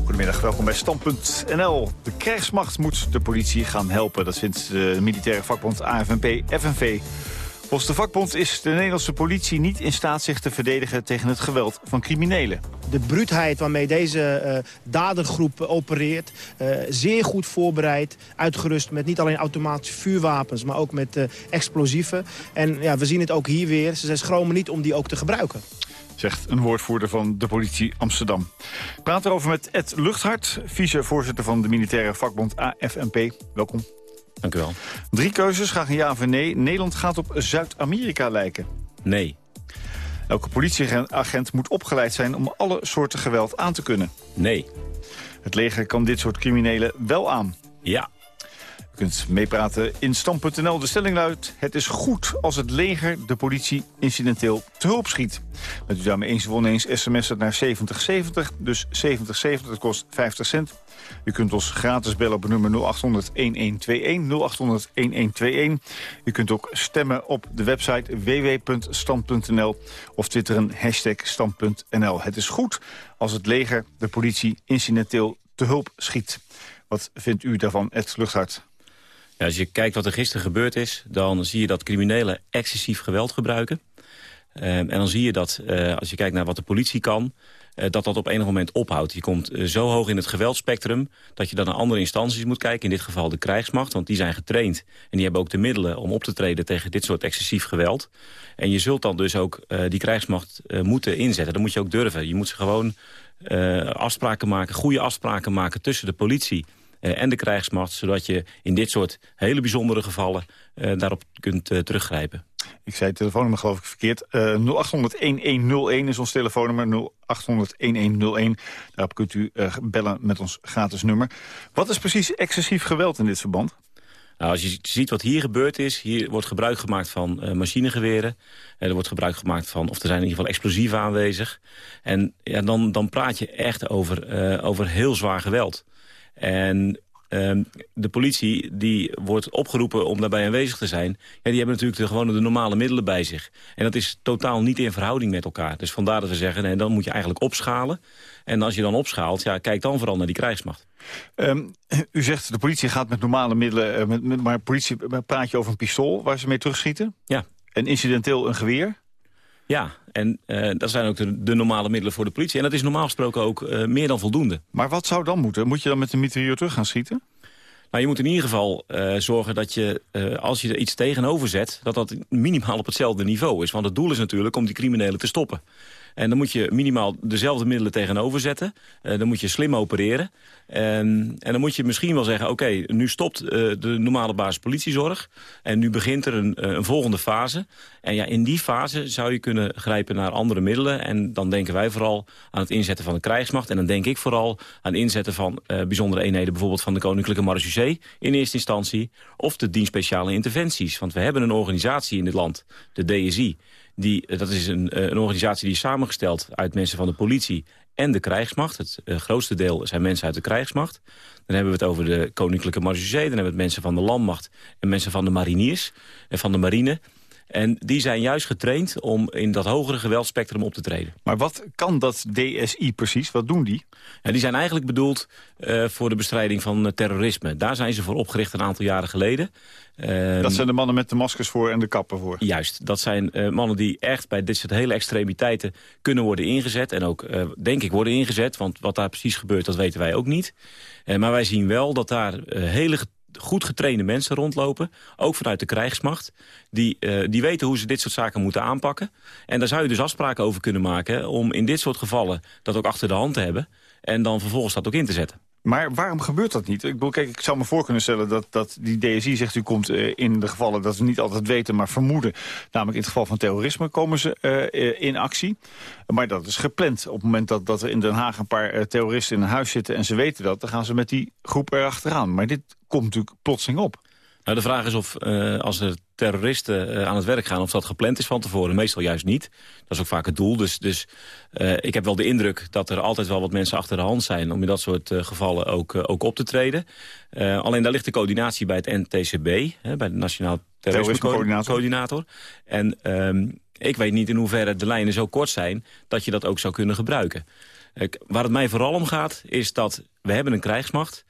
S12: Goedemiddag, welkom bij Stand.nl. De krijgsmacht moet de politie gaan helpen. Dat vindt de militaire vakbond AFNP FNV. Volgens de vakbond is de Nederlandse politie niet in staat zich te verdedigen tegen het geweld van criminelen.
S18: De bruutheid waarmee deze uh, dadergroep opereert, uh, zeer goed voorbereid, uitgerust met niet alleen automatische vuurwapens, maar ook met explosieven. En ja, we zien het ook hier weer, ze schromen niet om die ook te gebruiken
S12: zegt een woordvoerder van de politie Amsterdam. Ik praat erover met Ed Luchthart, vicevoorzitter van de militaire vakbond AFNP. Welkom.
S19: Dank u wel.
S12: Drie keuzes, graag een ja of een nee. Nederland gaat op Zuid-Amerika lijken.
S19: Nee.
S12: Elke politieagent moet opgeleid zijn om alle soorten geweld aan te kunnen.
S19: Nee.
S12: Het leger kan dit soort criminelen wel aan.
S19: Ja.
S12: Kunt meepraten in Stam.nl. De stelling luidt, het is goed als het leger de politie incidenteel te hulp schiet. Met u daarmee eens of oneens sms'en naar 7070, dus 7070, dat kost 50 cent. U kunt ons gratis bellen op nummer 0800-1121, 0800-1121. U kunt ook stemmen op de website www.stand.nl of twitteren hashtag stand.nl. Het is goed als het leger de politie incidenteel te hulp schiet. Wat vindt u daarvan, Ed Luchthart?
S19: Als je kijkt wat er gisteren gebeurd is... dan zie je dat criminelen excessief geweld gebruiken. Um, en dan zie je dat, uh, als je kijkt naar wat de politie kan... Uh, dat dat op enig moment ophoudt. Je komt uh, zo hoog in het geweldspectrum... dat je dan naar andere instanties moet kijken. In dit geval de krijgsmacht, want die zijn getraind. En die hebben ook de middelen om op te treden tegen dit soort excessief geweld. En je zult dan dus ook die krijgsmacht moeten inzetten. Dat moet je ook durven. Je moet ze gewoon afspraken maken, goede afspraken maken... tussen de politie en de krijgsmacht... zodat je in dit soort hele bijzondere gevallen uh, daarop kunt uh, teruggrijpen.
S12: Ik zei het telefoonnummer geloof ik verkeerd. 0800-1101 is ons telefoonnummer. 0800-1101. Daarop kunt u bellen met ons gratis nummer. Wat is precies excessief geweld in dit verband?
S19: Nou, als je ziet wat hier gebeurd is, hier wordt gebruik gemaakt van uh, machinegeweren. Er wordt gebruik gemaakt van, of er zijn in ieder geval explosieven aanwezig. En ja, dan, dan praat je echt over, uh, over heel zwaar geweld. En ehm, de politie die wordt opgeroepen om daarbij aanwezig te zijn... Ja, die hebben natuurlijk de, gewoon de normale middelen bij zich. En dat is totaal niet in verhouding met elkaar. Dus vandaar dat we zeggen, nee, dan moet je eigenlijk opschalen. En als je dan opschaalt, ja, kijk dan vooral naar die krijgsmacht.
S12: Ehm, u zegt de politie gaat met normale middelen, uh, met, met, maar politie praat je over een pistool waar ze mee terugschieten?
S19: Ja.
S12: En incidenteel een geweer?
S19: Ja, en uh, dat zijn ook de, de, normale middelen voor de politie. En dat is normaal gesproken ook uh, meer dan voldoende.
S12: Maar wat zou dan moeten? Moet je dan met de mitrailleur terug gaan schieten?
S19: Nou, je moet in ieder geval uh, zorgen dat je, als je er iets tegenover zet... dat dat minimaal op hetzelfde niveau is. Want het doel is natuurlijk om die criminelen te stoppen. En dan moet je minimaal dezelfde middelen tegenover zetten. Uh, dan moet je slim opereren. En, en dan moet je misschien wel zeggen... oké, nu stopt uh, de normale basis politiezorg. En nu begint er een, uh, een, volgende fase. En ja, in die fase zou je kunnen grijpen naar andere middelen. En dan denken wij vooral aan het inzetten van de krijgsmacht. En dan denk ik vooral aan het inzetten van bijzondere eenheden... bijvoorbeeld van de Koninklijke Marechaussee in eerste instantie. Of de dienst speciale interventies. Want we hebben een organisatie in dit land, de DSI... Die, dat is een, een organisatie die is samengesteld uit mensen van de politie en de krijgsmacht. Het uh, grootste deel zijn mensen uit de krijgsmacht. Dan hebben we het over de Koninklijke Marechaussee. Dan hebben we het mensen van de landmacht en mensen van de mariniers en van de marine. En die zijn juist getraind om in dat hogere geweldspectrum op te treden.
S12: Maar wat kan dat DSI precies? Wat doen die?
S19: Ja, die zijn eigenlijk bedoeld uh, voor de bestrijding van uh, terrorisme. Daar zijn ze voor opgericht een aantal jaren geleden.
S12: Uh, dat zijn de mannen met de maskers voor en de kappen voor?
S19: Juist, dat zijn mannen die echt bij dit soort hele extremiteiten kunnen worden ingezet. En ook, denk ik, worden ingezet. Want wat daar precies gebeurt, dat weten wij ook niet. maar wij zien wel dat daar hele goed getrainde mensen rondlopen, ook vanuit de krijgsmacht, die, uh, die weten hoe ze dit soort zaken moeten aanpakken. En daar zou je dus afspraken over kunnen maken om in dit soort gevallen dat ook achter de hand te hebben en dan vervolgens dat ook in te zetten.
S12: Maar waarom gebeurt dat niet? Ik bedoel, kijk, ik zou me voor kunnen stellen dat, dat die DSI zegt... u komt uh, in de gevallen dat we niet altijd weten, maar vermoeden... namelijk in het geval van terrorisme komen ze uh, in actie. Maar dat is gepland. Op het moment dat, dat er in Den Haag een paar terroristen in een huis zitten... en ze weten dat, dan gaan ze met die groep erachteraan. Maar dit komt natuurlijk plotseling op.
S19: Nou, de vraag is of uh, als er terroristen uh, aan het werk gaan... of dat gepland is van tevoren. Meestal juist niet. Dat is ook vaak het doel. Dus, dus uh, ik heb wel de indruk dat er altijd wel wat mensen achter de hand zijn... om in dat soort gevallen ook, ook op te treden. alleen daar ligt de coördinatie bij het NTCB. Hè, bij de Nationaal Terrorisme Coördinator. En um, ik weet niet in hoeverre de lijnen zo kort zijn... dat je dat ook zou kunnen gebruiken. waar het mij vooral om gaat, is dat we hebben een krijgsmacht...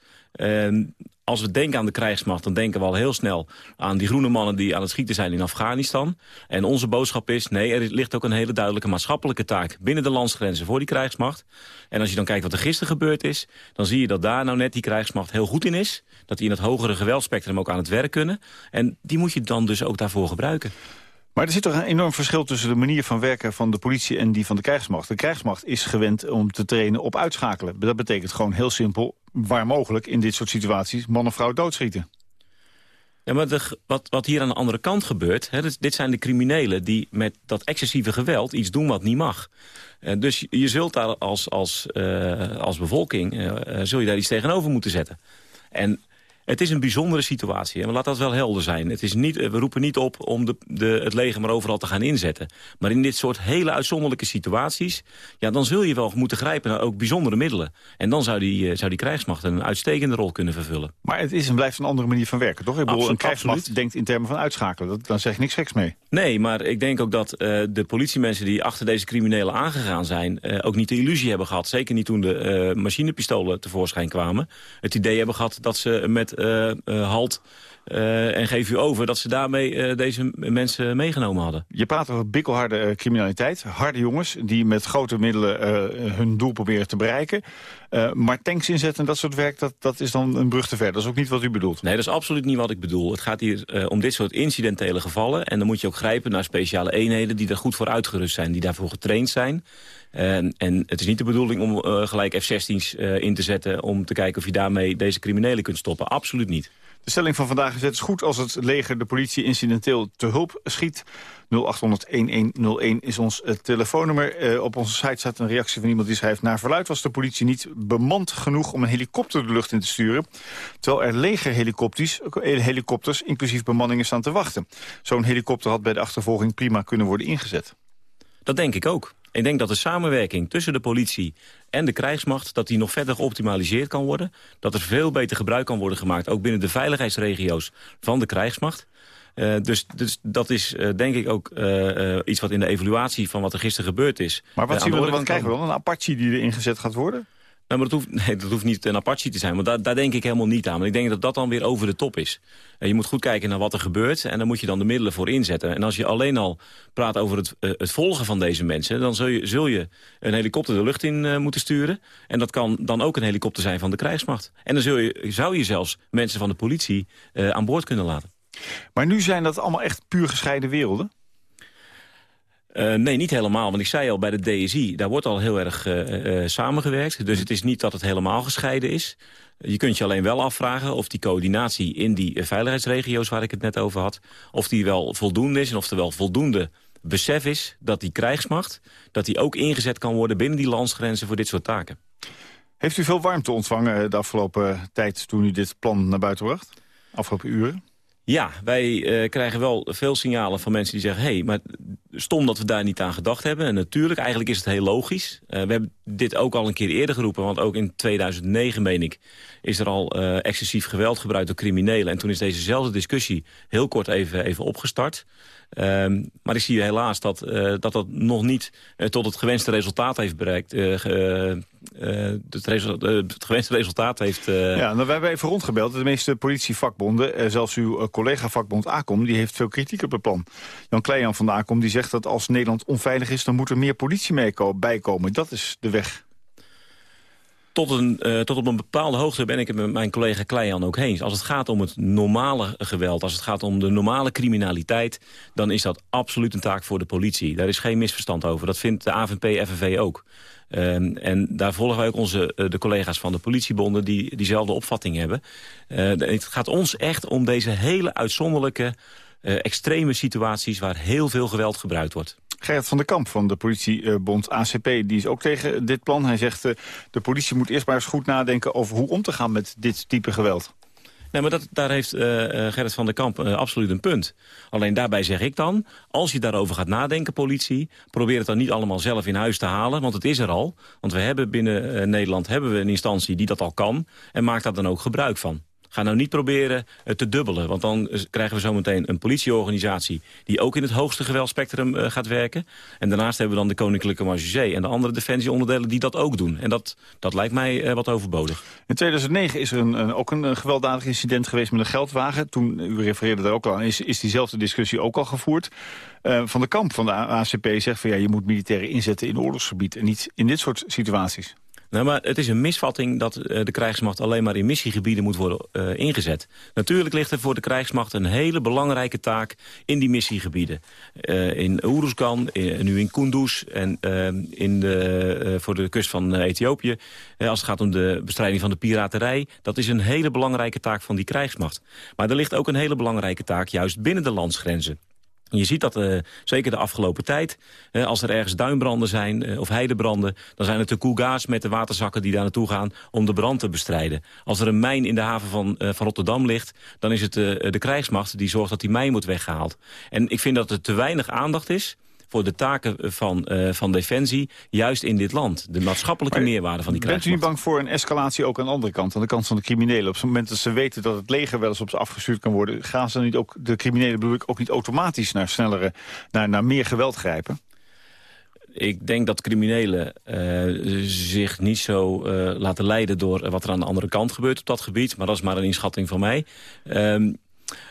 S19: Als we denken aan de krijgsmacht, dan denken we al heel snel aan die groene mannen die aan het schieten zijn in Afghanistan. En onze boodschap is, nee, er ligt ook een hele duidelijke maatschappelijke taak binnen de landsgrenzen voor die krijgsmacht. En als je dan kijkt wat er gisteren gebeurd is, dan zie je dat daar nou net die krijgsmacht heel goed in is. Dat die in het hogere geweldspectrum ook aan het werk kunnen. En die moet je dan dus ook daarvoor gebruiken.
S12: Maar er zit toch een enorm verschil tussen de manier van werken van de politie en die van de krijgsmacht. De krijgsmacht is gewend om te trainen op uitschakelen. Dat betekent gewoon heel simpel, waar mogelijk in dit soort situaties, man of vrouw doodschieten.
S19: Ja, maar wat, wat hier aan de andere kant gebeurt... Hè, dit, zijn de criminelen die met dat excessieve geweld iets doen wat niet mag. Uh, dus je, zult daar als, als, uh, als bevolking uh, zul je daar iets tegenover moeten zetten. En het is een bijzondere situatie. En laat dat wel helder zijn. Het is niet, we roepen niet op om de, de, het leger maar overal te gaan inzetten. Maar in dit soort hele uitzonderlijke situaties... Ja, dan zul je wel moeten grijpen naar ook bijzondere middelen. En dan zou die, zou die krijgsmacht een uitstekende rol kunnen vervullen.
S12: Maar het is en blijft een andere manier van werken, toch? Ik bedoel, een krijgsmacht absoluut. denkt in termen van uitschakelen. Dat, dan zeg ik niks geks mee.
S19: Nee, maar ik denk ook dat uh, de politiemensen die achter deze criminelen aangegaan zijn... Uh, ook niet de illusie hebben gehad. Zeker niet toen de uh, machinepistolen tevoorschijn kwamen. Het idee hebben gehad dat ze met halt uh, en geef u over dat ze daarmee uh, deze mensen meegenomen hadden.
S12: Je praat over bikkelharde criminaliteit. Harde jongens die met grote middelen hun doel proberen te bereiken. maar tanks inzetten en dat soort werk, dat, dat is dan een brug te ver. Dat is ook niet wat u bedoelt.
S19: Nee, dat is absoluut niet wat ik bedoel. Het gaat hier om dit soort incidentele gevallen. En dan moet je ook grijpen naar speciale eenheden die er goed voor uitgerust zijn. Die daarvoor getraind zijn. En, en het is niet de bedoeling om gelijk F-16's in te zetten... om te kijken of je daarmee deze criminelen kunt stoppen. Absoluut niet.
S12: De stelling van vandaag is het is goed als het leger de politie incidenteel te hulp schiet. 0800-1101 is ons uh, telefoonnummer. Uh, op onze site staat een reactie van iemand die schrijft... naar verluid was de politie niet bemand genoeg om een helikopter de lucht in te sturen... terwijl er legerhelikopters, helikopters inclusief bemanningen staan te wachten. Zo'n helikopter had bij de achtervolging prima kunnen worden ingezet.
S19: Dat denk ik ook. Ik denk dat de samenwerking tussen de politie en de krijgsmacht... dat die nog verder geoptimaliseerd kan worden. Dat er veel beter gebruik kan worden gemaakt... ook binnen de veiligheidsregio's van de krijgsmacht. Uh, dus, dus dat is uh, denk ik ook uh, iets wat in de evaluatie van wat er gisteren gebeurd is.
S12: Maar wat, zien we, wat krijgen we dan? Een Apache die er ingezet gaat worden?
S19: Nou, maar dat hoeft, nee, dat hoeft niet een Apache te zijn, want daar, daar denk ik helemaal niet aan. Maar ik denk dat dat dan weer over de top is. En je moet goed kijken naar wat er gebeurt en dan moet je dan de middelen voor inzetten. En als je alleen al praat over het, uh, het volgen van deze mensen... dan zul je, zul je een helikopter de lucht in uh, moeten sturen. En dat kan dan ook een helikopter zijn van de krijgsmacht. En dan zul je, zou je zelfs mensen van de politie aan boord kunnen laten.
S12: Maar nu zijn dat allemaal echt puur gescheiden werelden?
S19: Uh, nee, niet helemaal. Want ik zei al, bij de DSI, daar wordt al heel erg uh, uh, samengewerkt. Dus het is niet dat het helemaal gescheiden is. Je kunt je alleen wel afvragen of die coördinatie in die veiligheidsregio's... waar ik het net over had, of die wel voldoende is... en of er wel voldoende besef is dat die krijgsmacht... dat die ook ingezet kan worden binnen die landsgrenzen voor dit soort taken.
S12: Heeft u veel warmte ontvangen de afgelopen tijd toen u dit plan naar buiten bracht? Afgelopen uren?
S19: Ja, wij uh, krijgen wel veel signalen van mensen die zeggen... hé, hey, maar stom dat we daar niet aan gedacht hebben. En natuurlijk, eigenlijk is het heel logisch. Uh, we hebben dit ook al een keer eerder geroepen... want ook in 2009, meen ik, is er al uh, excessief geweld gebruikt door criminelen. En toen is dezezelfde discussie heel kort even, even opgestart. Um, maar ik zie helaas dat, uh, dat dat nog niet uh, tot het gewenste resultaat heeft bereikt. Uh, het, het, gewenste resultaat heeft...
S12: Ja, nou, we hebben even rondgebeld. De meeste politievakbonden, zelfs uw collega-vakbond ACOM... die heeft veel kritiek op het plan. Jan Kleijan van de ACOM die zegt dat als Nederland onveilig is... dan moet er meer politie mee bijkomen. Dat is de weg
S19: tot, een, uh, tot op een bepaalde hoogte ben ik het met mijn collega Kleijan ook eens. Als het gaat om het normale geweld, als het gaat om de normale criminaliteit... dan is dat absoluut een taak voor de politie. Daar is geen misverstand over. Dat vindt de AVP-FNV ook. Um, en daar volgen wij ook onze, uh, de collega's van de politiebonden... die diezelfde opvatting hebben. Uh, het gaat ons echt om deze hele uitzonderlijke... extreme situaties waar heel veel geweld gebruikt wordt.
S12: Gerrit van der Kamp van de politiebond ACP die is ook tegen dit plan. Hij zegt uh, de politie moet eerst maar eens goed nadenken over hoe om te gaan met dit type geweld.
S19: Nee, maar dat, daar heeft uh, Gerrit van der Kamp absoluut een punt. Alleen daarbij zeg ik dan, als je daarover gaat nadenken, politie... probeer het dan niet allemaal zelf in huis te halen, want het is er al. Want we hebben binnen Nederland hebben we een instantie die dat al kan... en maakt daar dan ook gebruik van. Ga nou niet proberen uh, te dubbelen. Want dan krijgen we zometeen een politieorganisatie... die ook in het hoogste geweldspectrum uh, gaat werken. En daarnaast hebben we dan de Koninklijke Marechaussee... en de andere defensieonderdelen die dat ook doen. En dat, dat lijkt mij wat overbodig.
S12: In 2009 is er een, een, ook een gewelddadig incident geweest met een geldwagen. Toen, u refereerde daar ook al aan, is, is diezelfde discussie ook al gevoerd. van de kamp van de ACP zegt van ja, je moet militairen inzetten in oorlogsgebied... en niet in dit soort situaties.
S19: Nou, maar het is een misvatting dat uh, de krijgsmacht alleen maar in missiegebieden moet worden uh, ingezet. Natuurlijk ligt er voor de krijgsmacht een hele belangrijke taak in die missiegebieden. Uh, in in, nu in Kunduz en in de, voor de kust van Ethiopië. als het gaat om de bestrijding van de piraterij. Dat is een hele belangrijke taak van die krijgsmacht. Maar er ligt ook een hele belangrijke taak juist binnen de landsgrenzen. Je ziet dat uh, zeker de afgelopen tijd, uh, als er ergens duinbranden zijn uh, of heidebranden... dan zijn het de Couga's met de waterzakken die daar naartoe gaan om de brand te bestrijden. Als er een mijn in de haven van, van Rotterdam ligt, dan is het de krijgsmacht die zorgt dat die mijn wordt weggehaald. En ik vind dat er te weinig aandacht is voor de taken van, uh, van Defensie, juist in dit land. De maatschappelijke maar meerwaarde van die krijgsmacht.
S12: Bent u niet bang voor een escalatie ook aan de andere kant, aan de kant van de criminelen? Op het moment dat ze weten dat het leger wel eens op ze afgestuurd kan worden... gaan ze dan niet ook, de criminelen bedoel ik, ook niet automatisch naar snellere, naar, naar meer geweld grijpen?
S19: ik denk dat criminelen uh, zich niet zo uh, laten leiden door wat er aan de andere kant gebeurt op dat gebied. Maar dat is maar een inschatting van mij. Um,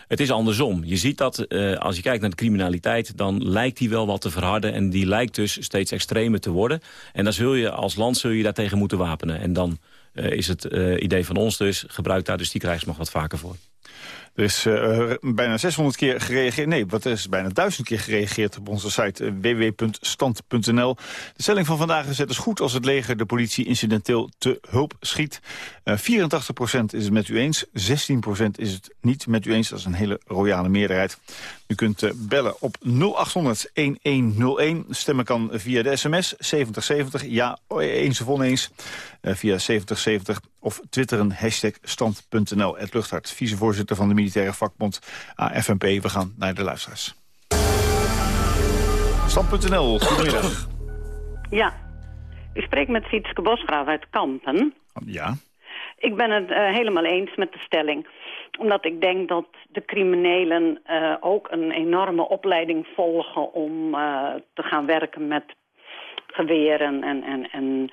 S19: het is andersom. Je ziet dat uh, als je kijkt naar de criminaliteit... dan lijkt die wel wat te verharden. En die lijkt dus steeds extremer te worden. En dan zul je als land zul je daartegen moeten wapenen. En dan uh, is het uh, idee van ons dus... gebruik daar dus die krijgsmacht wat vaker voor.
S12: Er is uh, bijna 600 keer gereageerd. Nee, wat is bijna 1000 keer gereageerd op onze site uh, www.stand.nl. De stelling van vandaag is het is goed als het leger de politie incidenteel te hulp schiet. Uh, 84% is het met u eens, 16% is het niet met u eens. Dat is een hele royale meerderheid. U kunt uh, bellen op 0800-1101. Stemmen kan via de sms 7070, ja, eens of oneens. Uh, via 7070 of twitteren hashtag stand.nl. Het Luchthart, vicevoorzitter van de militaire vakbond AFNP. We gaan naar de luisteraars. Stand.nl, goedemiddag.
S20: Ja, u spreekt met Sietske Bosgraaf uit Kampen.
S12: Ja.
S20: Ik ben het eh, helemaal eens met de stelling. Omdat ik denk dat de criminelen eh, ook een enorme opleiding volgen... om eh, te gaan werken met geweren en, en, en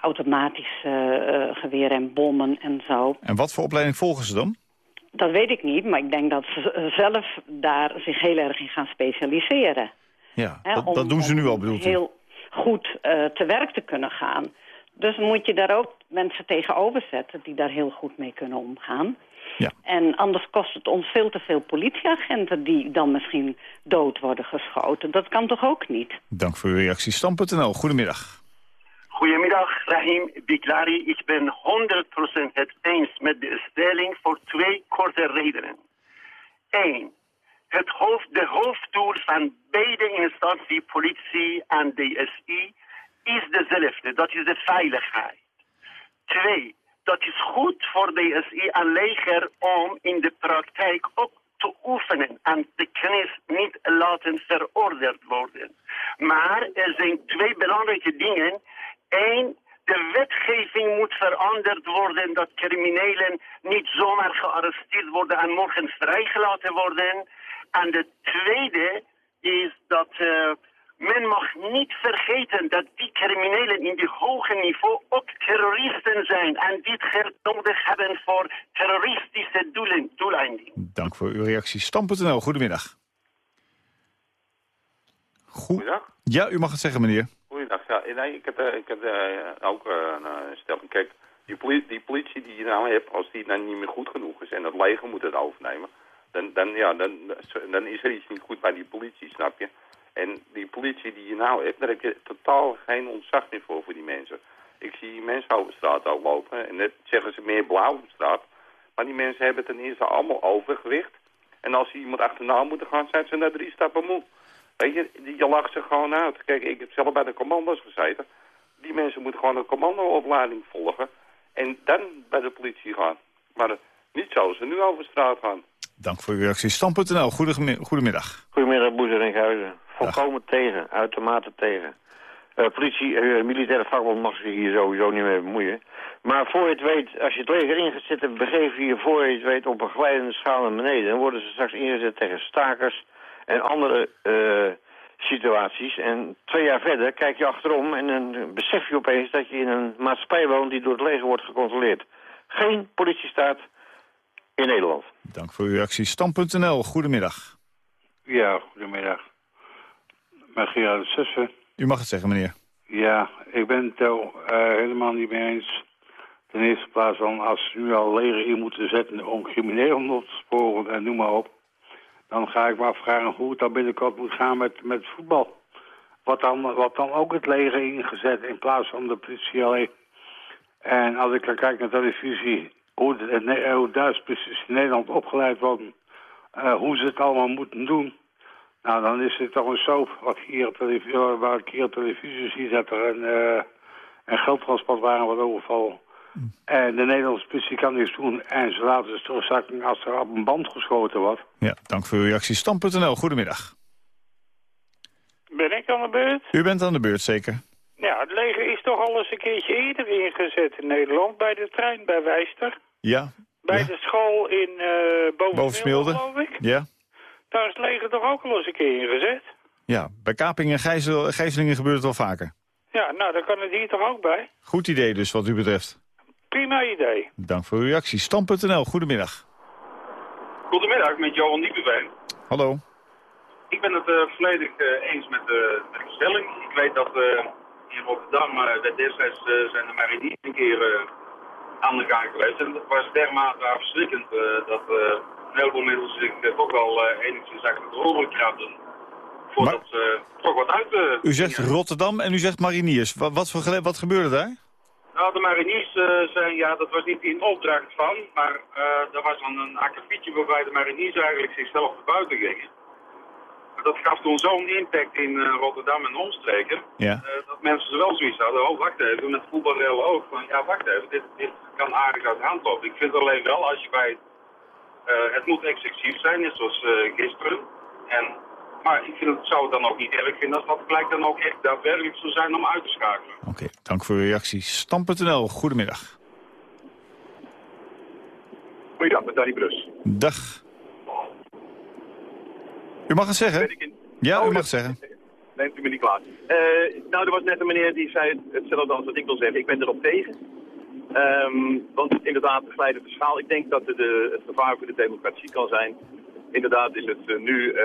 S20: automatische eh, geweren en bommen en zo.
S12: En wat voor opleiding volgen ze dan?
S20: Dat weet ik niet, maar ik denk dat ze zelf daar zich heel erg in gaan specialiseren.
S12: Ja, dat,
S20: om-
S12: dat doen ze nu al, bedoelt u?
S20: heel goed te werk te kunnen gaan. Dus moet je daar ook mensen tegenover zetten die daar heel goed mee kunnen omgaan.
S12: Ja.
S20: En anders kost het ons veel te veel politieagenten die dan misschien dood worden geschoten. Dat kan toch ook niet?
S12: Dank voor uw reactie. Stam.nl, goedemiddag.
S21: Goedemiddag, Rahim Biklari. Ik ben 100% het eens met de stelling voor twee korte redenen. Eén, het hoofd, de hoofddoel van beide instanties, politie en DSI, is dezelfde. Dat is de veiligheid. Twee, dat is goed voor DSI en leger om in de praktijk ook te oefenen en de kennis niet laten veroordeeld worden. Maar er zijn twee belangrijke dingen. Eén, de wetgeving moet veranderd worden dat criminelen niet zomaar gearresteerd worden en morgen vrijgelaten worden. En de tweede is dat eh, men mag niet vergeten dat die criminelen in die hoge niveau ook terroristen zijn. En dit geld nodig hebben voor terroristische doelen, doeleinden.
S12: Dank voor uw reactie. Stam.nl, goedemiddag.
S22: Goedendag.
S12: Ja, u mag het zeggen, meneer.
S22: Goedendag. Ja, nee, ik heb, eh, ik heb eh, ook eh, een stelling. Kijk, die politie, die politie die je nou hebt, als die nou niet meer goed genoeg is en het leger moet het overnemen, dan, dan, ja, dan, dan is er iets niet goed bij die politie, snap je? En die politie die je nou hebt, daar heb je totaal geen ontzag meer voor, voor die mensen. Ik zie die mensen over straat ook lopen en net zeggen ze meer blauw op straat. Maar die mensen hebben ten eerste allemaal overgewicht. En als ze iemand achterna moeten gaan, zijn ze na drie stappen moe. Weet je, die- je lacht ze gewoon uit. Kijk, ik heb zelf bij de commando's gezeten. Die mensen moeten gewoon een commandoopleiding volgen. En dan bij de politie gaan. Maar eh, niet zoals ze nu over straat gaan.
S12: Dank voor uw reactie. Stam.nl, goedemiddag. goedemiddag.
S23: Goedemiddag, Boezer en Volkomen tegen, uitermate tegen. Eh, politie, eh, militaire vakbond mag zich hier sowieso niet mee bemoeien. Maar voor je het weet, als je het leger ingezet hebt, begeef je je voor je het weet op een glijdende schaal naar beneden. Dan worden ze straks ingezet tegen stakers en andere eh, situaties. En twee jaar verder kijk je achterom en dan besef je opeens dat je in een maatschappij woont die door het leger wordt gecontroleerd. Geen politiestaat in Nederland.
S12: Dank voor uw reactie. Stam.nl, goedemiddag.
S24: Ja, goedemiddag. Gerard Sussen.
S12: U mag het zeggen, meneer.
S24: Ja, ik ben het eh, helemaal niet mee eens. Ten eerste plaats van als ze nu al leger in moeten zetten om criminelen op te sporen en noem maar op. Dan ga ik me afvragen hoe het dan binnenkort moet gaan met, met voetbal. Wat dan, wat dan ook het leger ingezet in plaats van de politie alleen. En als ik dan kijk naar televisie, hoe, Ne- hoe Duits precies in Nederland opgeleid worden, eh, hoe ze het allemaal moeten doen. Nou, dan is het toch een soap wat hier op televisie, waar ik hier op televisie zie dat er een, eh een geldtransportwagen wordt overvallen. En de Nederlandse politie kan niks doen. En ze laten ze terugzakken als er op een band geschoten wordt.
S12: Ja, dank voor uw reactie. Stam.nl, goedemiddag.
S25: Ben ik aan de beurt?
S12: U bent aan de beurt, zeker?
S25: Ja, het leger is toch al eens een keertje eerder ingezet in Nederland. Bij de trein bij Wijster.
S12: Ja,
S25: Bij de school in eh
S12: boven
S25: Bovensmilde,
S12: Smilde.
S25: geloof ik.
S12: Ja.
S25: Daar is het leger toch ook al eens een keer ingezet?
S12: Ja, bij kapingen en gijzel, gijzelingen gebeurt het wel vaker.
S25: Ja, nou, dan kan het hier toch ook bij?
S12: Goed idee dus, wat u betreft.
S25: Prima idee.
S12: Dank voor uw reactie. Stam.nl, goedemiddag.
S26: Goedemiddag, met Johan Diepenveen.
S12: Hallo.
S26: Ik ben het eh, volledig eh, eens met, eh, met de stelling. Ik weet dat eh, in Rotterdam dat destijds eh, zijn de mariniers een keer eh, aan de gang geweest. En dat was dermate afschrikkend eh, dat eh, een heleboel mensen zich eh, toch wel eh, enigszins achter de oren krabben. Voordat ze toch wat uit eh,
S12: U zegt Rotterdam en u zegt mariniers. Wat, wat, voor gele- wat gebeurde daar?
S26: Nou, de mariniers eh, zijn, ja, dat was niet in opdracht van, maar eh er was dan een akkefietje waarbij de mariniers eigenlijk zichzelf naar buiten gingen. Maar Dat gaf toen zo'n impact in eh, Rotterdam en omstreken,
S12: Ja.
S26: eh, dat mensen er wel zoiets hadden, oh wacht even, met voetbalrellen ook, van ja wacht even, dit, dit kan aardig uit de hand lopen. Ik vind alleen wel, als je bij, eh, het moet excessief zijn, net zoals eh, gisteren, en Maar ik vind het, zou het dan ook niet erg vinden als dat blijkt dan ook echt daadwerkelijk zo zijn om uit te schakelen.
S12: Oké, dank voor uw reactie. Stam.nl, goedemiddag.
S27: Goeiedag, met Danny Brus.
S12: Dag. U mag het zeggen. Ja, u mag het zeggen.
S27: Neemt u me niet kwaad. Eh, nou, er was net een meneer die zei hetzelfde als wat ik wil zeggen. Ik ben erop tegen. Ehm, want inderdaad, de glijdende schaal. Ik denk dat het, de, het gevaar voor de democratie kan zijn. Inderdaad is het eh, nu eh,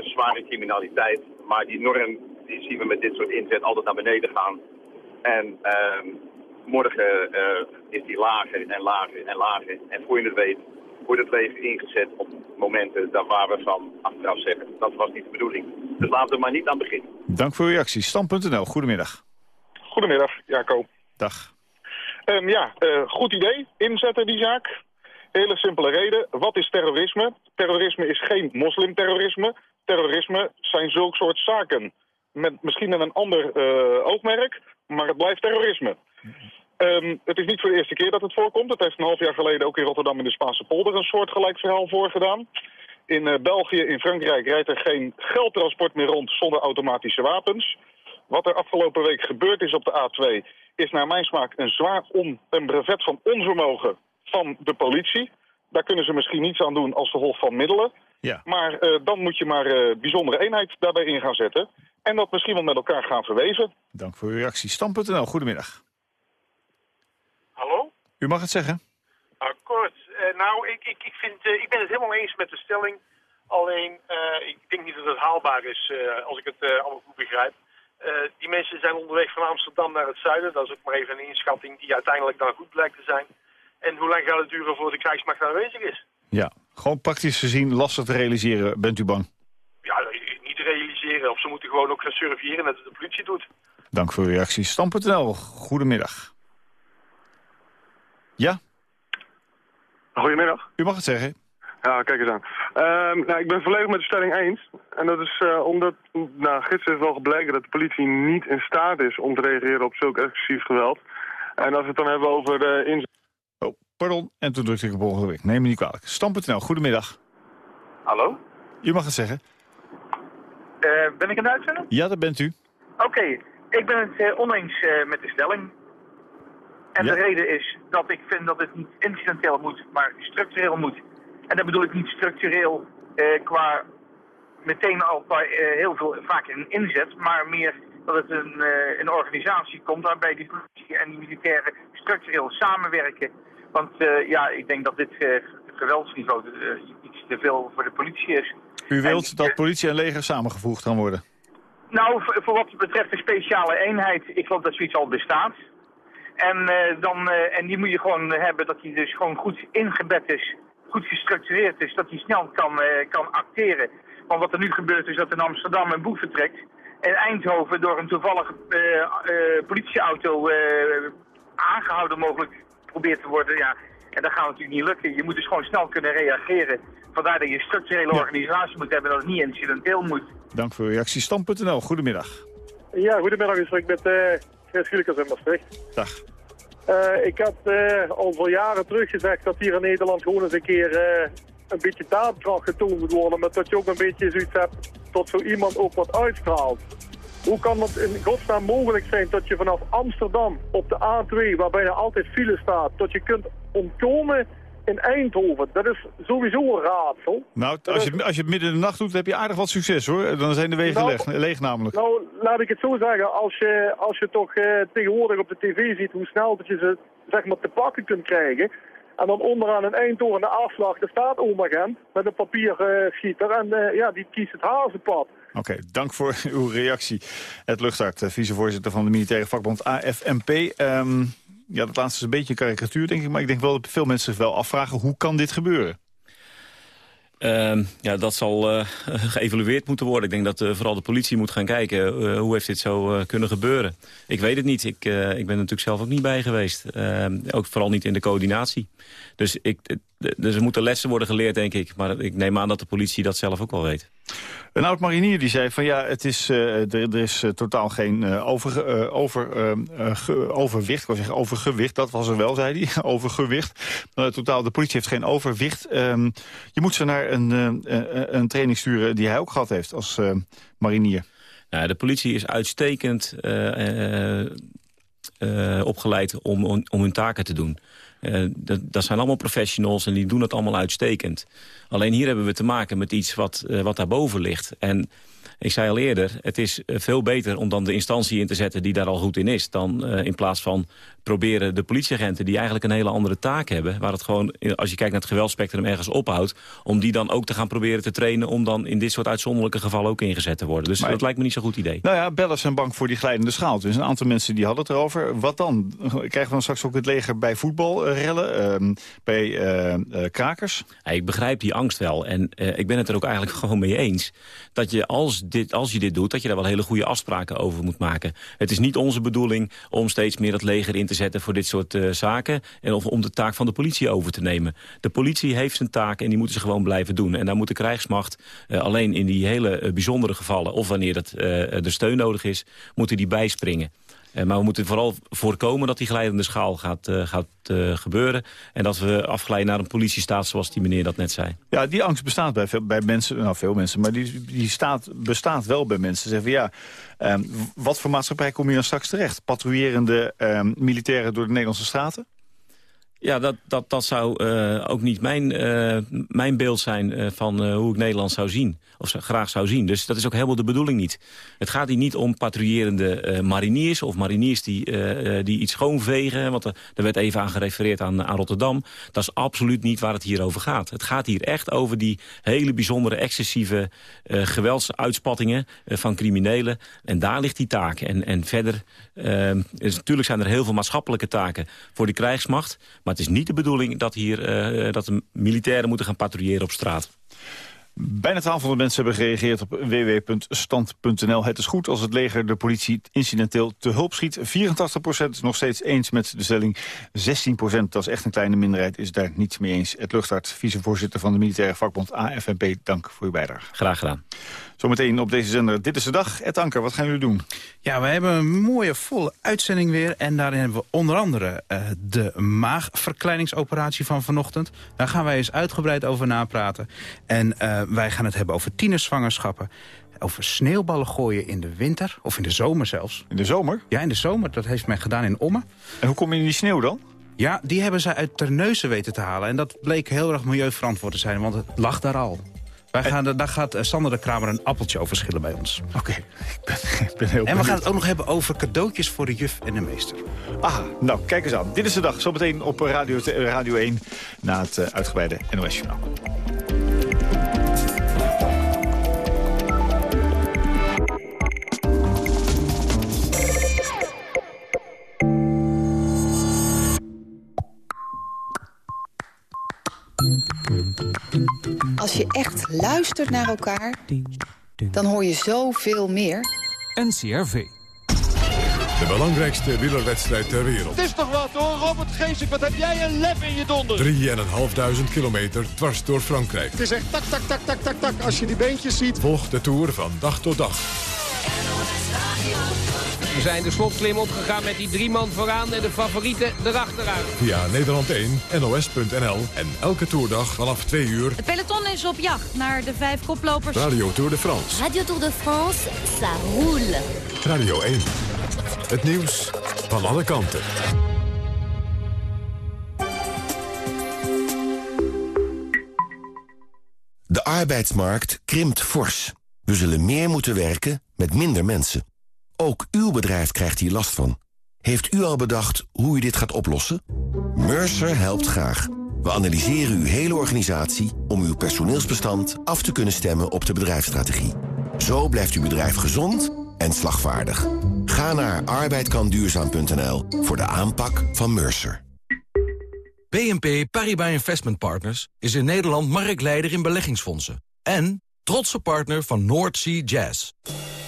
S27: zware criminaliteit. Maar die norm die zien we met dit soort inzet altijd naar beneden gaan. En ehm, morgen is die lager en lager en lager. En voor je het weet wordt het leger ingezet op momenten daar waar we van achteraf zeggen. Dat was niet de bedoeling. Dus laten we maar niet aan beginnen.
S12: Dank voor uw reactie. Stam.nl, goedemiddag.
S28: Goedemiddag, Jaco.
S12: Dag.
S28: Um, ja, uh, goed idee. Inzetten die zaak. Hele simpele reden. Wat is terrorisme? Terrorisme is geen moslimterrorisme. Terrorisme zijn zulk soort zaken. Met misschien een ander uh, oogmerk, maar het blijft terrorisme. Um, het is niet voor de eerste keer dat het voorkomt. Het heeft een half jaar geleden ook in Rotterdam in de Spaanse polder een soortgelijk verhaal voorgedaan. In uh, België, in Frankrijk rijdt er geen geldtransport meer rond zonder automatische wapens. Wat er afgelopen week gebeurd is op de A2 is naar mijn smaak een zwaar on, een brevet van onvermogen van de politie. Daar kunnen ze misschien niets aan doen als gevolg van middelen.
S12: Ja.
S28: Maar uh, dan moet je maar uh, bijzondere eenheid daarbij in gaan zetten. En dat misschien wel met elkaar gaan verweven.
S12: Dank voor uw reactie. Stam.nl, goedemiddag.
S29: Hallo?
S12: U mag het zeggen.
S29: Akkoord. Uh, nou, ik, ik, ik, vind, uh, ik ben het helemaal eens met de stelling. Alleen, uh, ik denk niet dat het haalbaar is, als ik het allemaal goed begrijp. Die mensen zijn onderweg van Amsterdam naar het zuiden. Dat is ook maar even een inschatting die uiteindelijk dan goed blijkt te zijn. En hoe lang gaat het duren voor de krijgsmacht aanwezig is?
S12: Ja, gewoon praktisch gezien lastig te realiseren, bent u bang?
S29: Ja, niet te realiseren. Of ze moeten gewoon ook gaan surveilleren net als de politie doet.
S12: Dank voor uw reactie. Stam.nl, goedemiddag. Ja?
S27: Goedemiddag.
S12: U mag het zeggen.
S27: Ja, kijk eens aan. Uh, nou, ik ben volledig met de stelling eens. En dat is uh, omdat, nou, gisteren is wel gebleken dat de politie niet in staat is om te reageren op zulk excessief geweld. En als we het dan hebben over de inzet...
S12: Oh, pardon. En toen drukte ik op ongeluk. Neem me niet kwalijk. Stam.nl, goedemiddag.
S30: Hallo?
S12: U mag het zeggen.
S30: Uh, ben ik aan het uitzenden?
S12: Ja, dat bent u.
S30: Oké, okay. ik ben het uh, oneens met de stelling. En ja. de reden is dat ik vind dat het niet incidenteel moet, maar structureel moet. En dat bedoel ik niet structureel eh, qua meteen al qua, eh, heel veel vaak in inzet, maar meer dat het een, uh, een organisatie komt waarbij die politie en die militairen structureel samenwerken. Want ja, ik denk dat dit geweldsniveau iets te veel voor de politie is.
S12: U wilt en, dat politie en leger samengevoegd gaan worden?
S30: Nou, voor, voor wat betreft de speciale eenheid, ik geloof dat zoiets al bestaat. En, uh, dan, uh, en die moet je gewoon hebben dat die dus gewoon goed ingebed is, goed gestructureerd is, dat hij snel kan, uh, kan acteren. Want wat er nu gebeurt is dat in Amsterdam een boek vertrekt en Eindhoven door een toevallige politieauto aangehouden mogelijk probeert te worden. Ja, en dat gaat natuurlijk niet lukken. Je moet dus gewoon snel kunnen reageren. Vandaar dat je een structurele ja. organisatie moet hebben dat het niet incidenteel moet.
S12: Dank voor uw reactie. Stam.nl, goedemiddag.
S31: Ja, goedemiddag. Ik spreek met Chris Gulekers in Maastricht.
S12: Dag.
S31: Uh, ik had uh, al voor jaren terug gezegd dat hier in Nederland gewoon eens een keer uh, een beetje daadkracht getoond moet worden. Maar dat je ook een beetje zoiets hebt dat zo iemand ook wat uitstraalt. Hoe kan het in godsnaam mogelijk zijn dat je vanaf Amsterdam op de A2, waar bijna altijd file staat, dat je kunt ontkomen in Eindhoven. Dat is sowieso een raadsel.
S12: Nou, als je, als je het midden in de nacht doet, heb je aardig wat succes hoor. Dan zijn de wegen
S31: nou,
S12: leeg, leeg, namelijk.
S31: Nou, laat ik het zo zeggen. Als je, als je toch uh, tegenwoordig op de tv ziet hoe snel dat je ze zeg maar, te pakken kunt krijgen. En dan onderaan een Eindhoven de afslag, daar staat oma Gent met een papierschieter. Uh, en uh, ja, die kiest het hazenpad.
S12: Oké, okay, dank voor uw reactie. Het luchthart, vicevoorzitter van de militaire vakbond AFMP. Um, ja, dat laatste is een beetje een karikatuur, denk ik. Maar ik denk wel dat veel mensen zich wel afvragen, hoe kan dit gebeuren?
S19: Uh, ja, dat zal uh, geëvalueerd moeten worden. Ik denk dat uh, vooral de politie moet gaan kijken... Uh, hoe heeft dit zo kunnen gebeuren. Ik weet het niet. Ik, ik ben er natuurlijk zelf ook niet bij geweest. Ehm, ook vooral niet in de coördinatie. Dus, ik, dus er moeten lessen worden geleerd, denk ik. Maar ik neem aan dat de politie dat zelf ook wel weet.
S12: Een oud-marinier die zei van ja, het is, uh, er, is uh, totaal geen uh, over, over, ge, overwicht. Ik wil zeggen overgewicht, dat was er wel, zei hij. overgewicht. totaal, de politie heeft geen overwicht. Um, je moet ze naar een, een training sturen die hij ook gehad heeft als marinier.
S19: Nou, de politie is uitstekend opgeleid om, om, hun taken te doen. Uh, dat, dat, zijn allemaal professionals en die doen het allemaal uitstekend. Alleen hier hebben we te maken met iets wat, uh, wat daarboven ligt. En ik zei al eerder, het is eh, veel beter om dan de instantie in te zetten die daar al goed in is. Dan uh, in plaats van proberen de politieagenten die eigenlijk een hele andere taak hebben. Waar het gewoon, als je kijkt naar het geweldspectrum ergens ophoudt. Om die dan ook te gaan proberen te trainen. Om dan in dit soort uitzonderlijke gevallen ook ingezet te worden. Dus maar, dat lijkt me niet zo'n goed idee.
S12: Nou ja, bellen zijn bang voor die glijdende schaal. Dus een aantal mensen die hadden het erover. Wat dan? Krijgen we dan straks ook het leger bij voetbalrellen? Uh, bij uh, krakers?
S19: Ja, ik begrijp die angst wel. En ik ben het er ook eigenlijk gewoon mee eens. Dat je als dit, als je dit doet, dat je daar wel hele goede afspraken over moet maken. Het is niet onze bedoeling om steeds meer het leger in te zetten voor dit soort uh, zaken. En of om de taak van de politie over te nemen. De politie heeft zijn taak en die moeten ze gewoon blijven doen. En daar moet de krijgsmacht uh, alleen in die hele uh, bijzondere gevallen... of wanneer dat, er steun nodig is, moeten die bijspringen. Uh, maar we moeten vooral voorkomen dat die glijdende schaal gaat, uh, gaat uh, gebeuren. En dat we afglijden naar een politiestaat zoals die meneer dat net zei.
S12: Ja, die angst bestaat bij, veel, bij mensen, nou veel mensen, maar die, die staat, bestaat wel bij mensen. Ze zeggen ja, um, wat voor maatschappij kom je dan straks terecht? Patrouillerende um, militairen door de Nederlandse straten?
S19: Ja, dat, dat, dat zou uh, ook niet mijn, uh, mijn beeld zijn uh, van hoe ik Nederland zou zien. Of graag zou zien. Dus dat is ook helemaal de bedoeling niet. Het gaat hier niet om patrouillerende mariniers of mariniers die, die iets schoonvegen. Want er, er werd even aan gerefereerd aan, aan Rotterdam. Dat is absoluut niet waar het hier over gaat. Het gaat hier echt over die hele bijzondere excessieve geweldsuitspattingen van criminelen. En daar ligt die taak. En, en verder, is, natuurlijk zijn er heel veel maatschappelijke taken voor de krijgsmacht. Maar het is niet de bedoeling dat, hier, uh, dat de militairen moeten gaan patrouilleren op straat.
S12: Bijna 1200 mensen hebben gereageerd op www.stand.nl. Het is goed als het leger de politie incidenteel te hulp schiet. 84% is nog steeds eens met de stelling. 16%, dat is echt een kleine minderheid, is daar niets mee eens. Het luchthart, vicevoorzitter van de militaire vakbond AFNP, dank voor uw bijdrage.
S19: Graag gedaan.
S12: Zometeen op deze zender Dit is de Dag. Ed Anker, wat gaan jullie doen?
S32: Ja, we hebben een mooie volle uitzending weer. En daarin hebben we onder andere uh, de maagverkleiningsoperatie van vanochtend. Daar gaan wij eens uitgebreid over napraten. En uh, wij gaan het hebben over tienerzwangerschappen over sneeuwballen gooien in de winter, of in de zomer zelfs.
S12: In de zomer?
S32: Ja, in de zomer. Dat heeft men gedaan in Ommen.
S12: En hoe kom je in die sneeuw dan?
S32: Ja, die hebben ze uit Terneuzen weten te halen. En dat bleek heel erg milieuverantwoord te zijn, want het lag daar al. Wij gaan, daar gaat eh, Sander de Kramer een appeltje over schillen bij ons.
S12: Oké, okay. ik, ben, ik ben heel
S32: En we gaan het ook nog hebben over cadeautjes voor de juf en de meester.
S12: Ah, nou, kijk eens aan. Dit is de dag, zometeen op Radio, Radio 1... na het uitgebreide NOS-journaal.
S33: Als je echt luistert naar elkaar, dan hoor je zoveel meer.
S1: NCRV. De belangrijkste wielerwedstrijd ter wereld.
S34: Het is toch wat hoor, Robert Geesink. Wat heb jij een lef in je donder.
S1: 3.500 kilometer dwars door Frankrijk.
S34: Het is echt tak, tak, tak, tak, tak, tak. Als je die beentjes ziet.
S1: Volg de Tour van dag tot dag.
S35: We zijn de slotklim opgegaan met die drie man vooraan en de favorieten erachteraan.
S1: Via Nederland 1, NOS.nl en elke toerdag vanaf 2 uur.
S36: Het peloton is op jacht naar de vijf koplopers.
S1: Radio Tour de France.
S36: Radio Tour de France, ça roule.
S1: Radio 1. Het nieuws van alle kanten.
S37: De arbeidsmarkt krimpt fors. We zullen meer moeten werken met minder mensen. Ook uw bedrijf krijgt hier last van. Heeft u al bedacht hoe u dit gaat oplossen? Mercer helpt graag. We analyseren uw hele organisatie om uw personeelsbestand af te kunnen stemmen op de bedrijfsstrategie. Zo blijft uw bedrijf gezond en slagvaardig. Ga naar arbeidkanduurzaam.nl voor de aanpak van Mercer.
S38: BNP Paribas Investment Partners is in Nederland marktleider in beleggingsfondsen. En Trotse partner van Sea Jazz.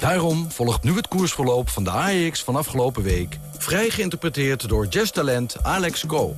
S38: Daarom volgt nu het koersverloop van de AEX van afgelopen week... vrij geïnterpreteerd door jazztalent Alex Go.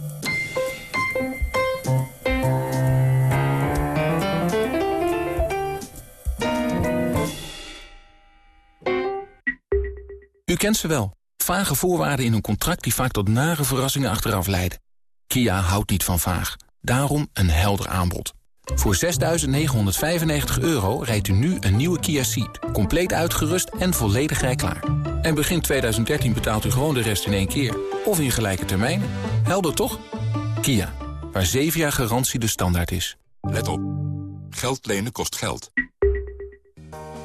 S39: U kent ze wel. Vage voorwaarden in een contract die vaak tot nare verrassingen achteraf leiden. Kia houdt niet van vaag. Daarom een helder aanbod. Voor 6.995 euro rijdt u nu een nieuwe Kia Ceed. Compleet uitgerust en volledig rijklaar. En begin 2013 betaalt u gewoon de rest in één keer. Of in gelijke termijnen. Helder toch? Kia, waar 7 jaar garantie de standaard is.
S40: Let op. Geld lenen kost geld.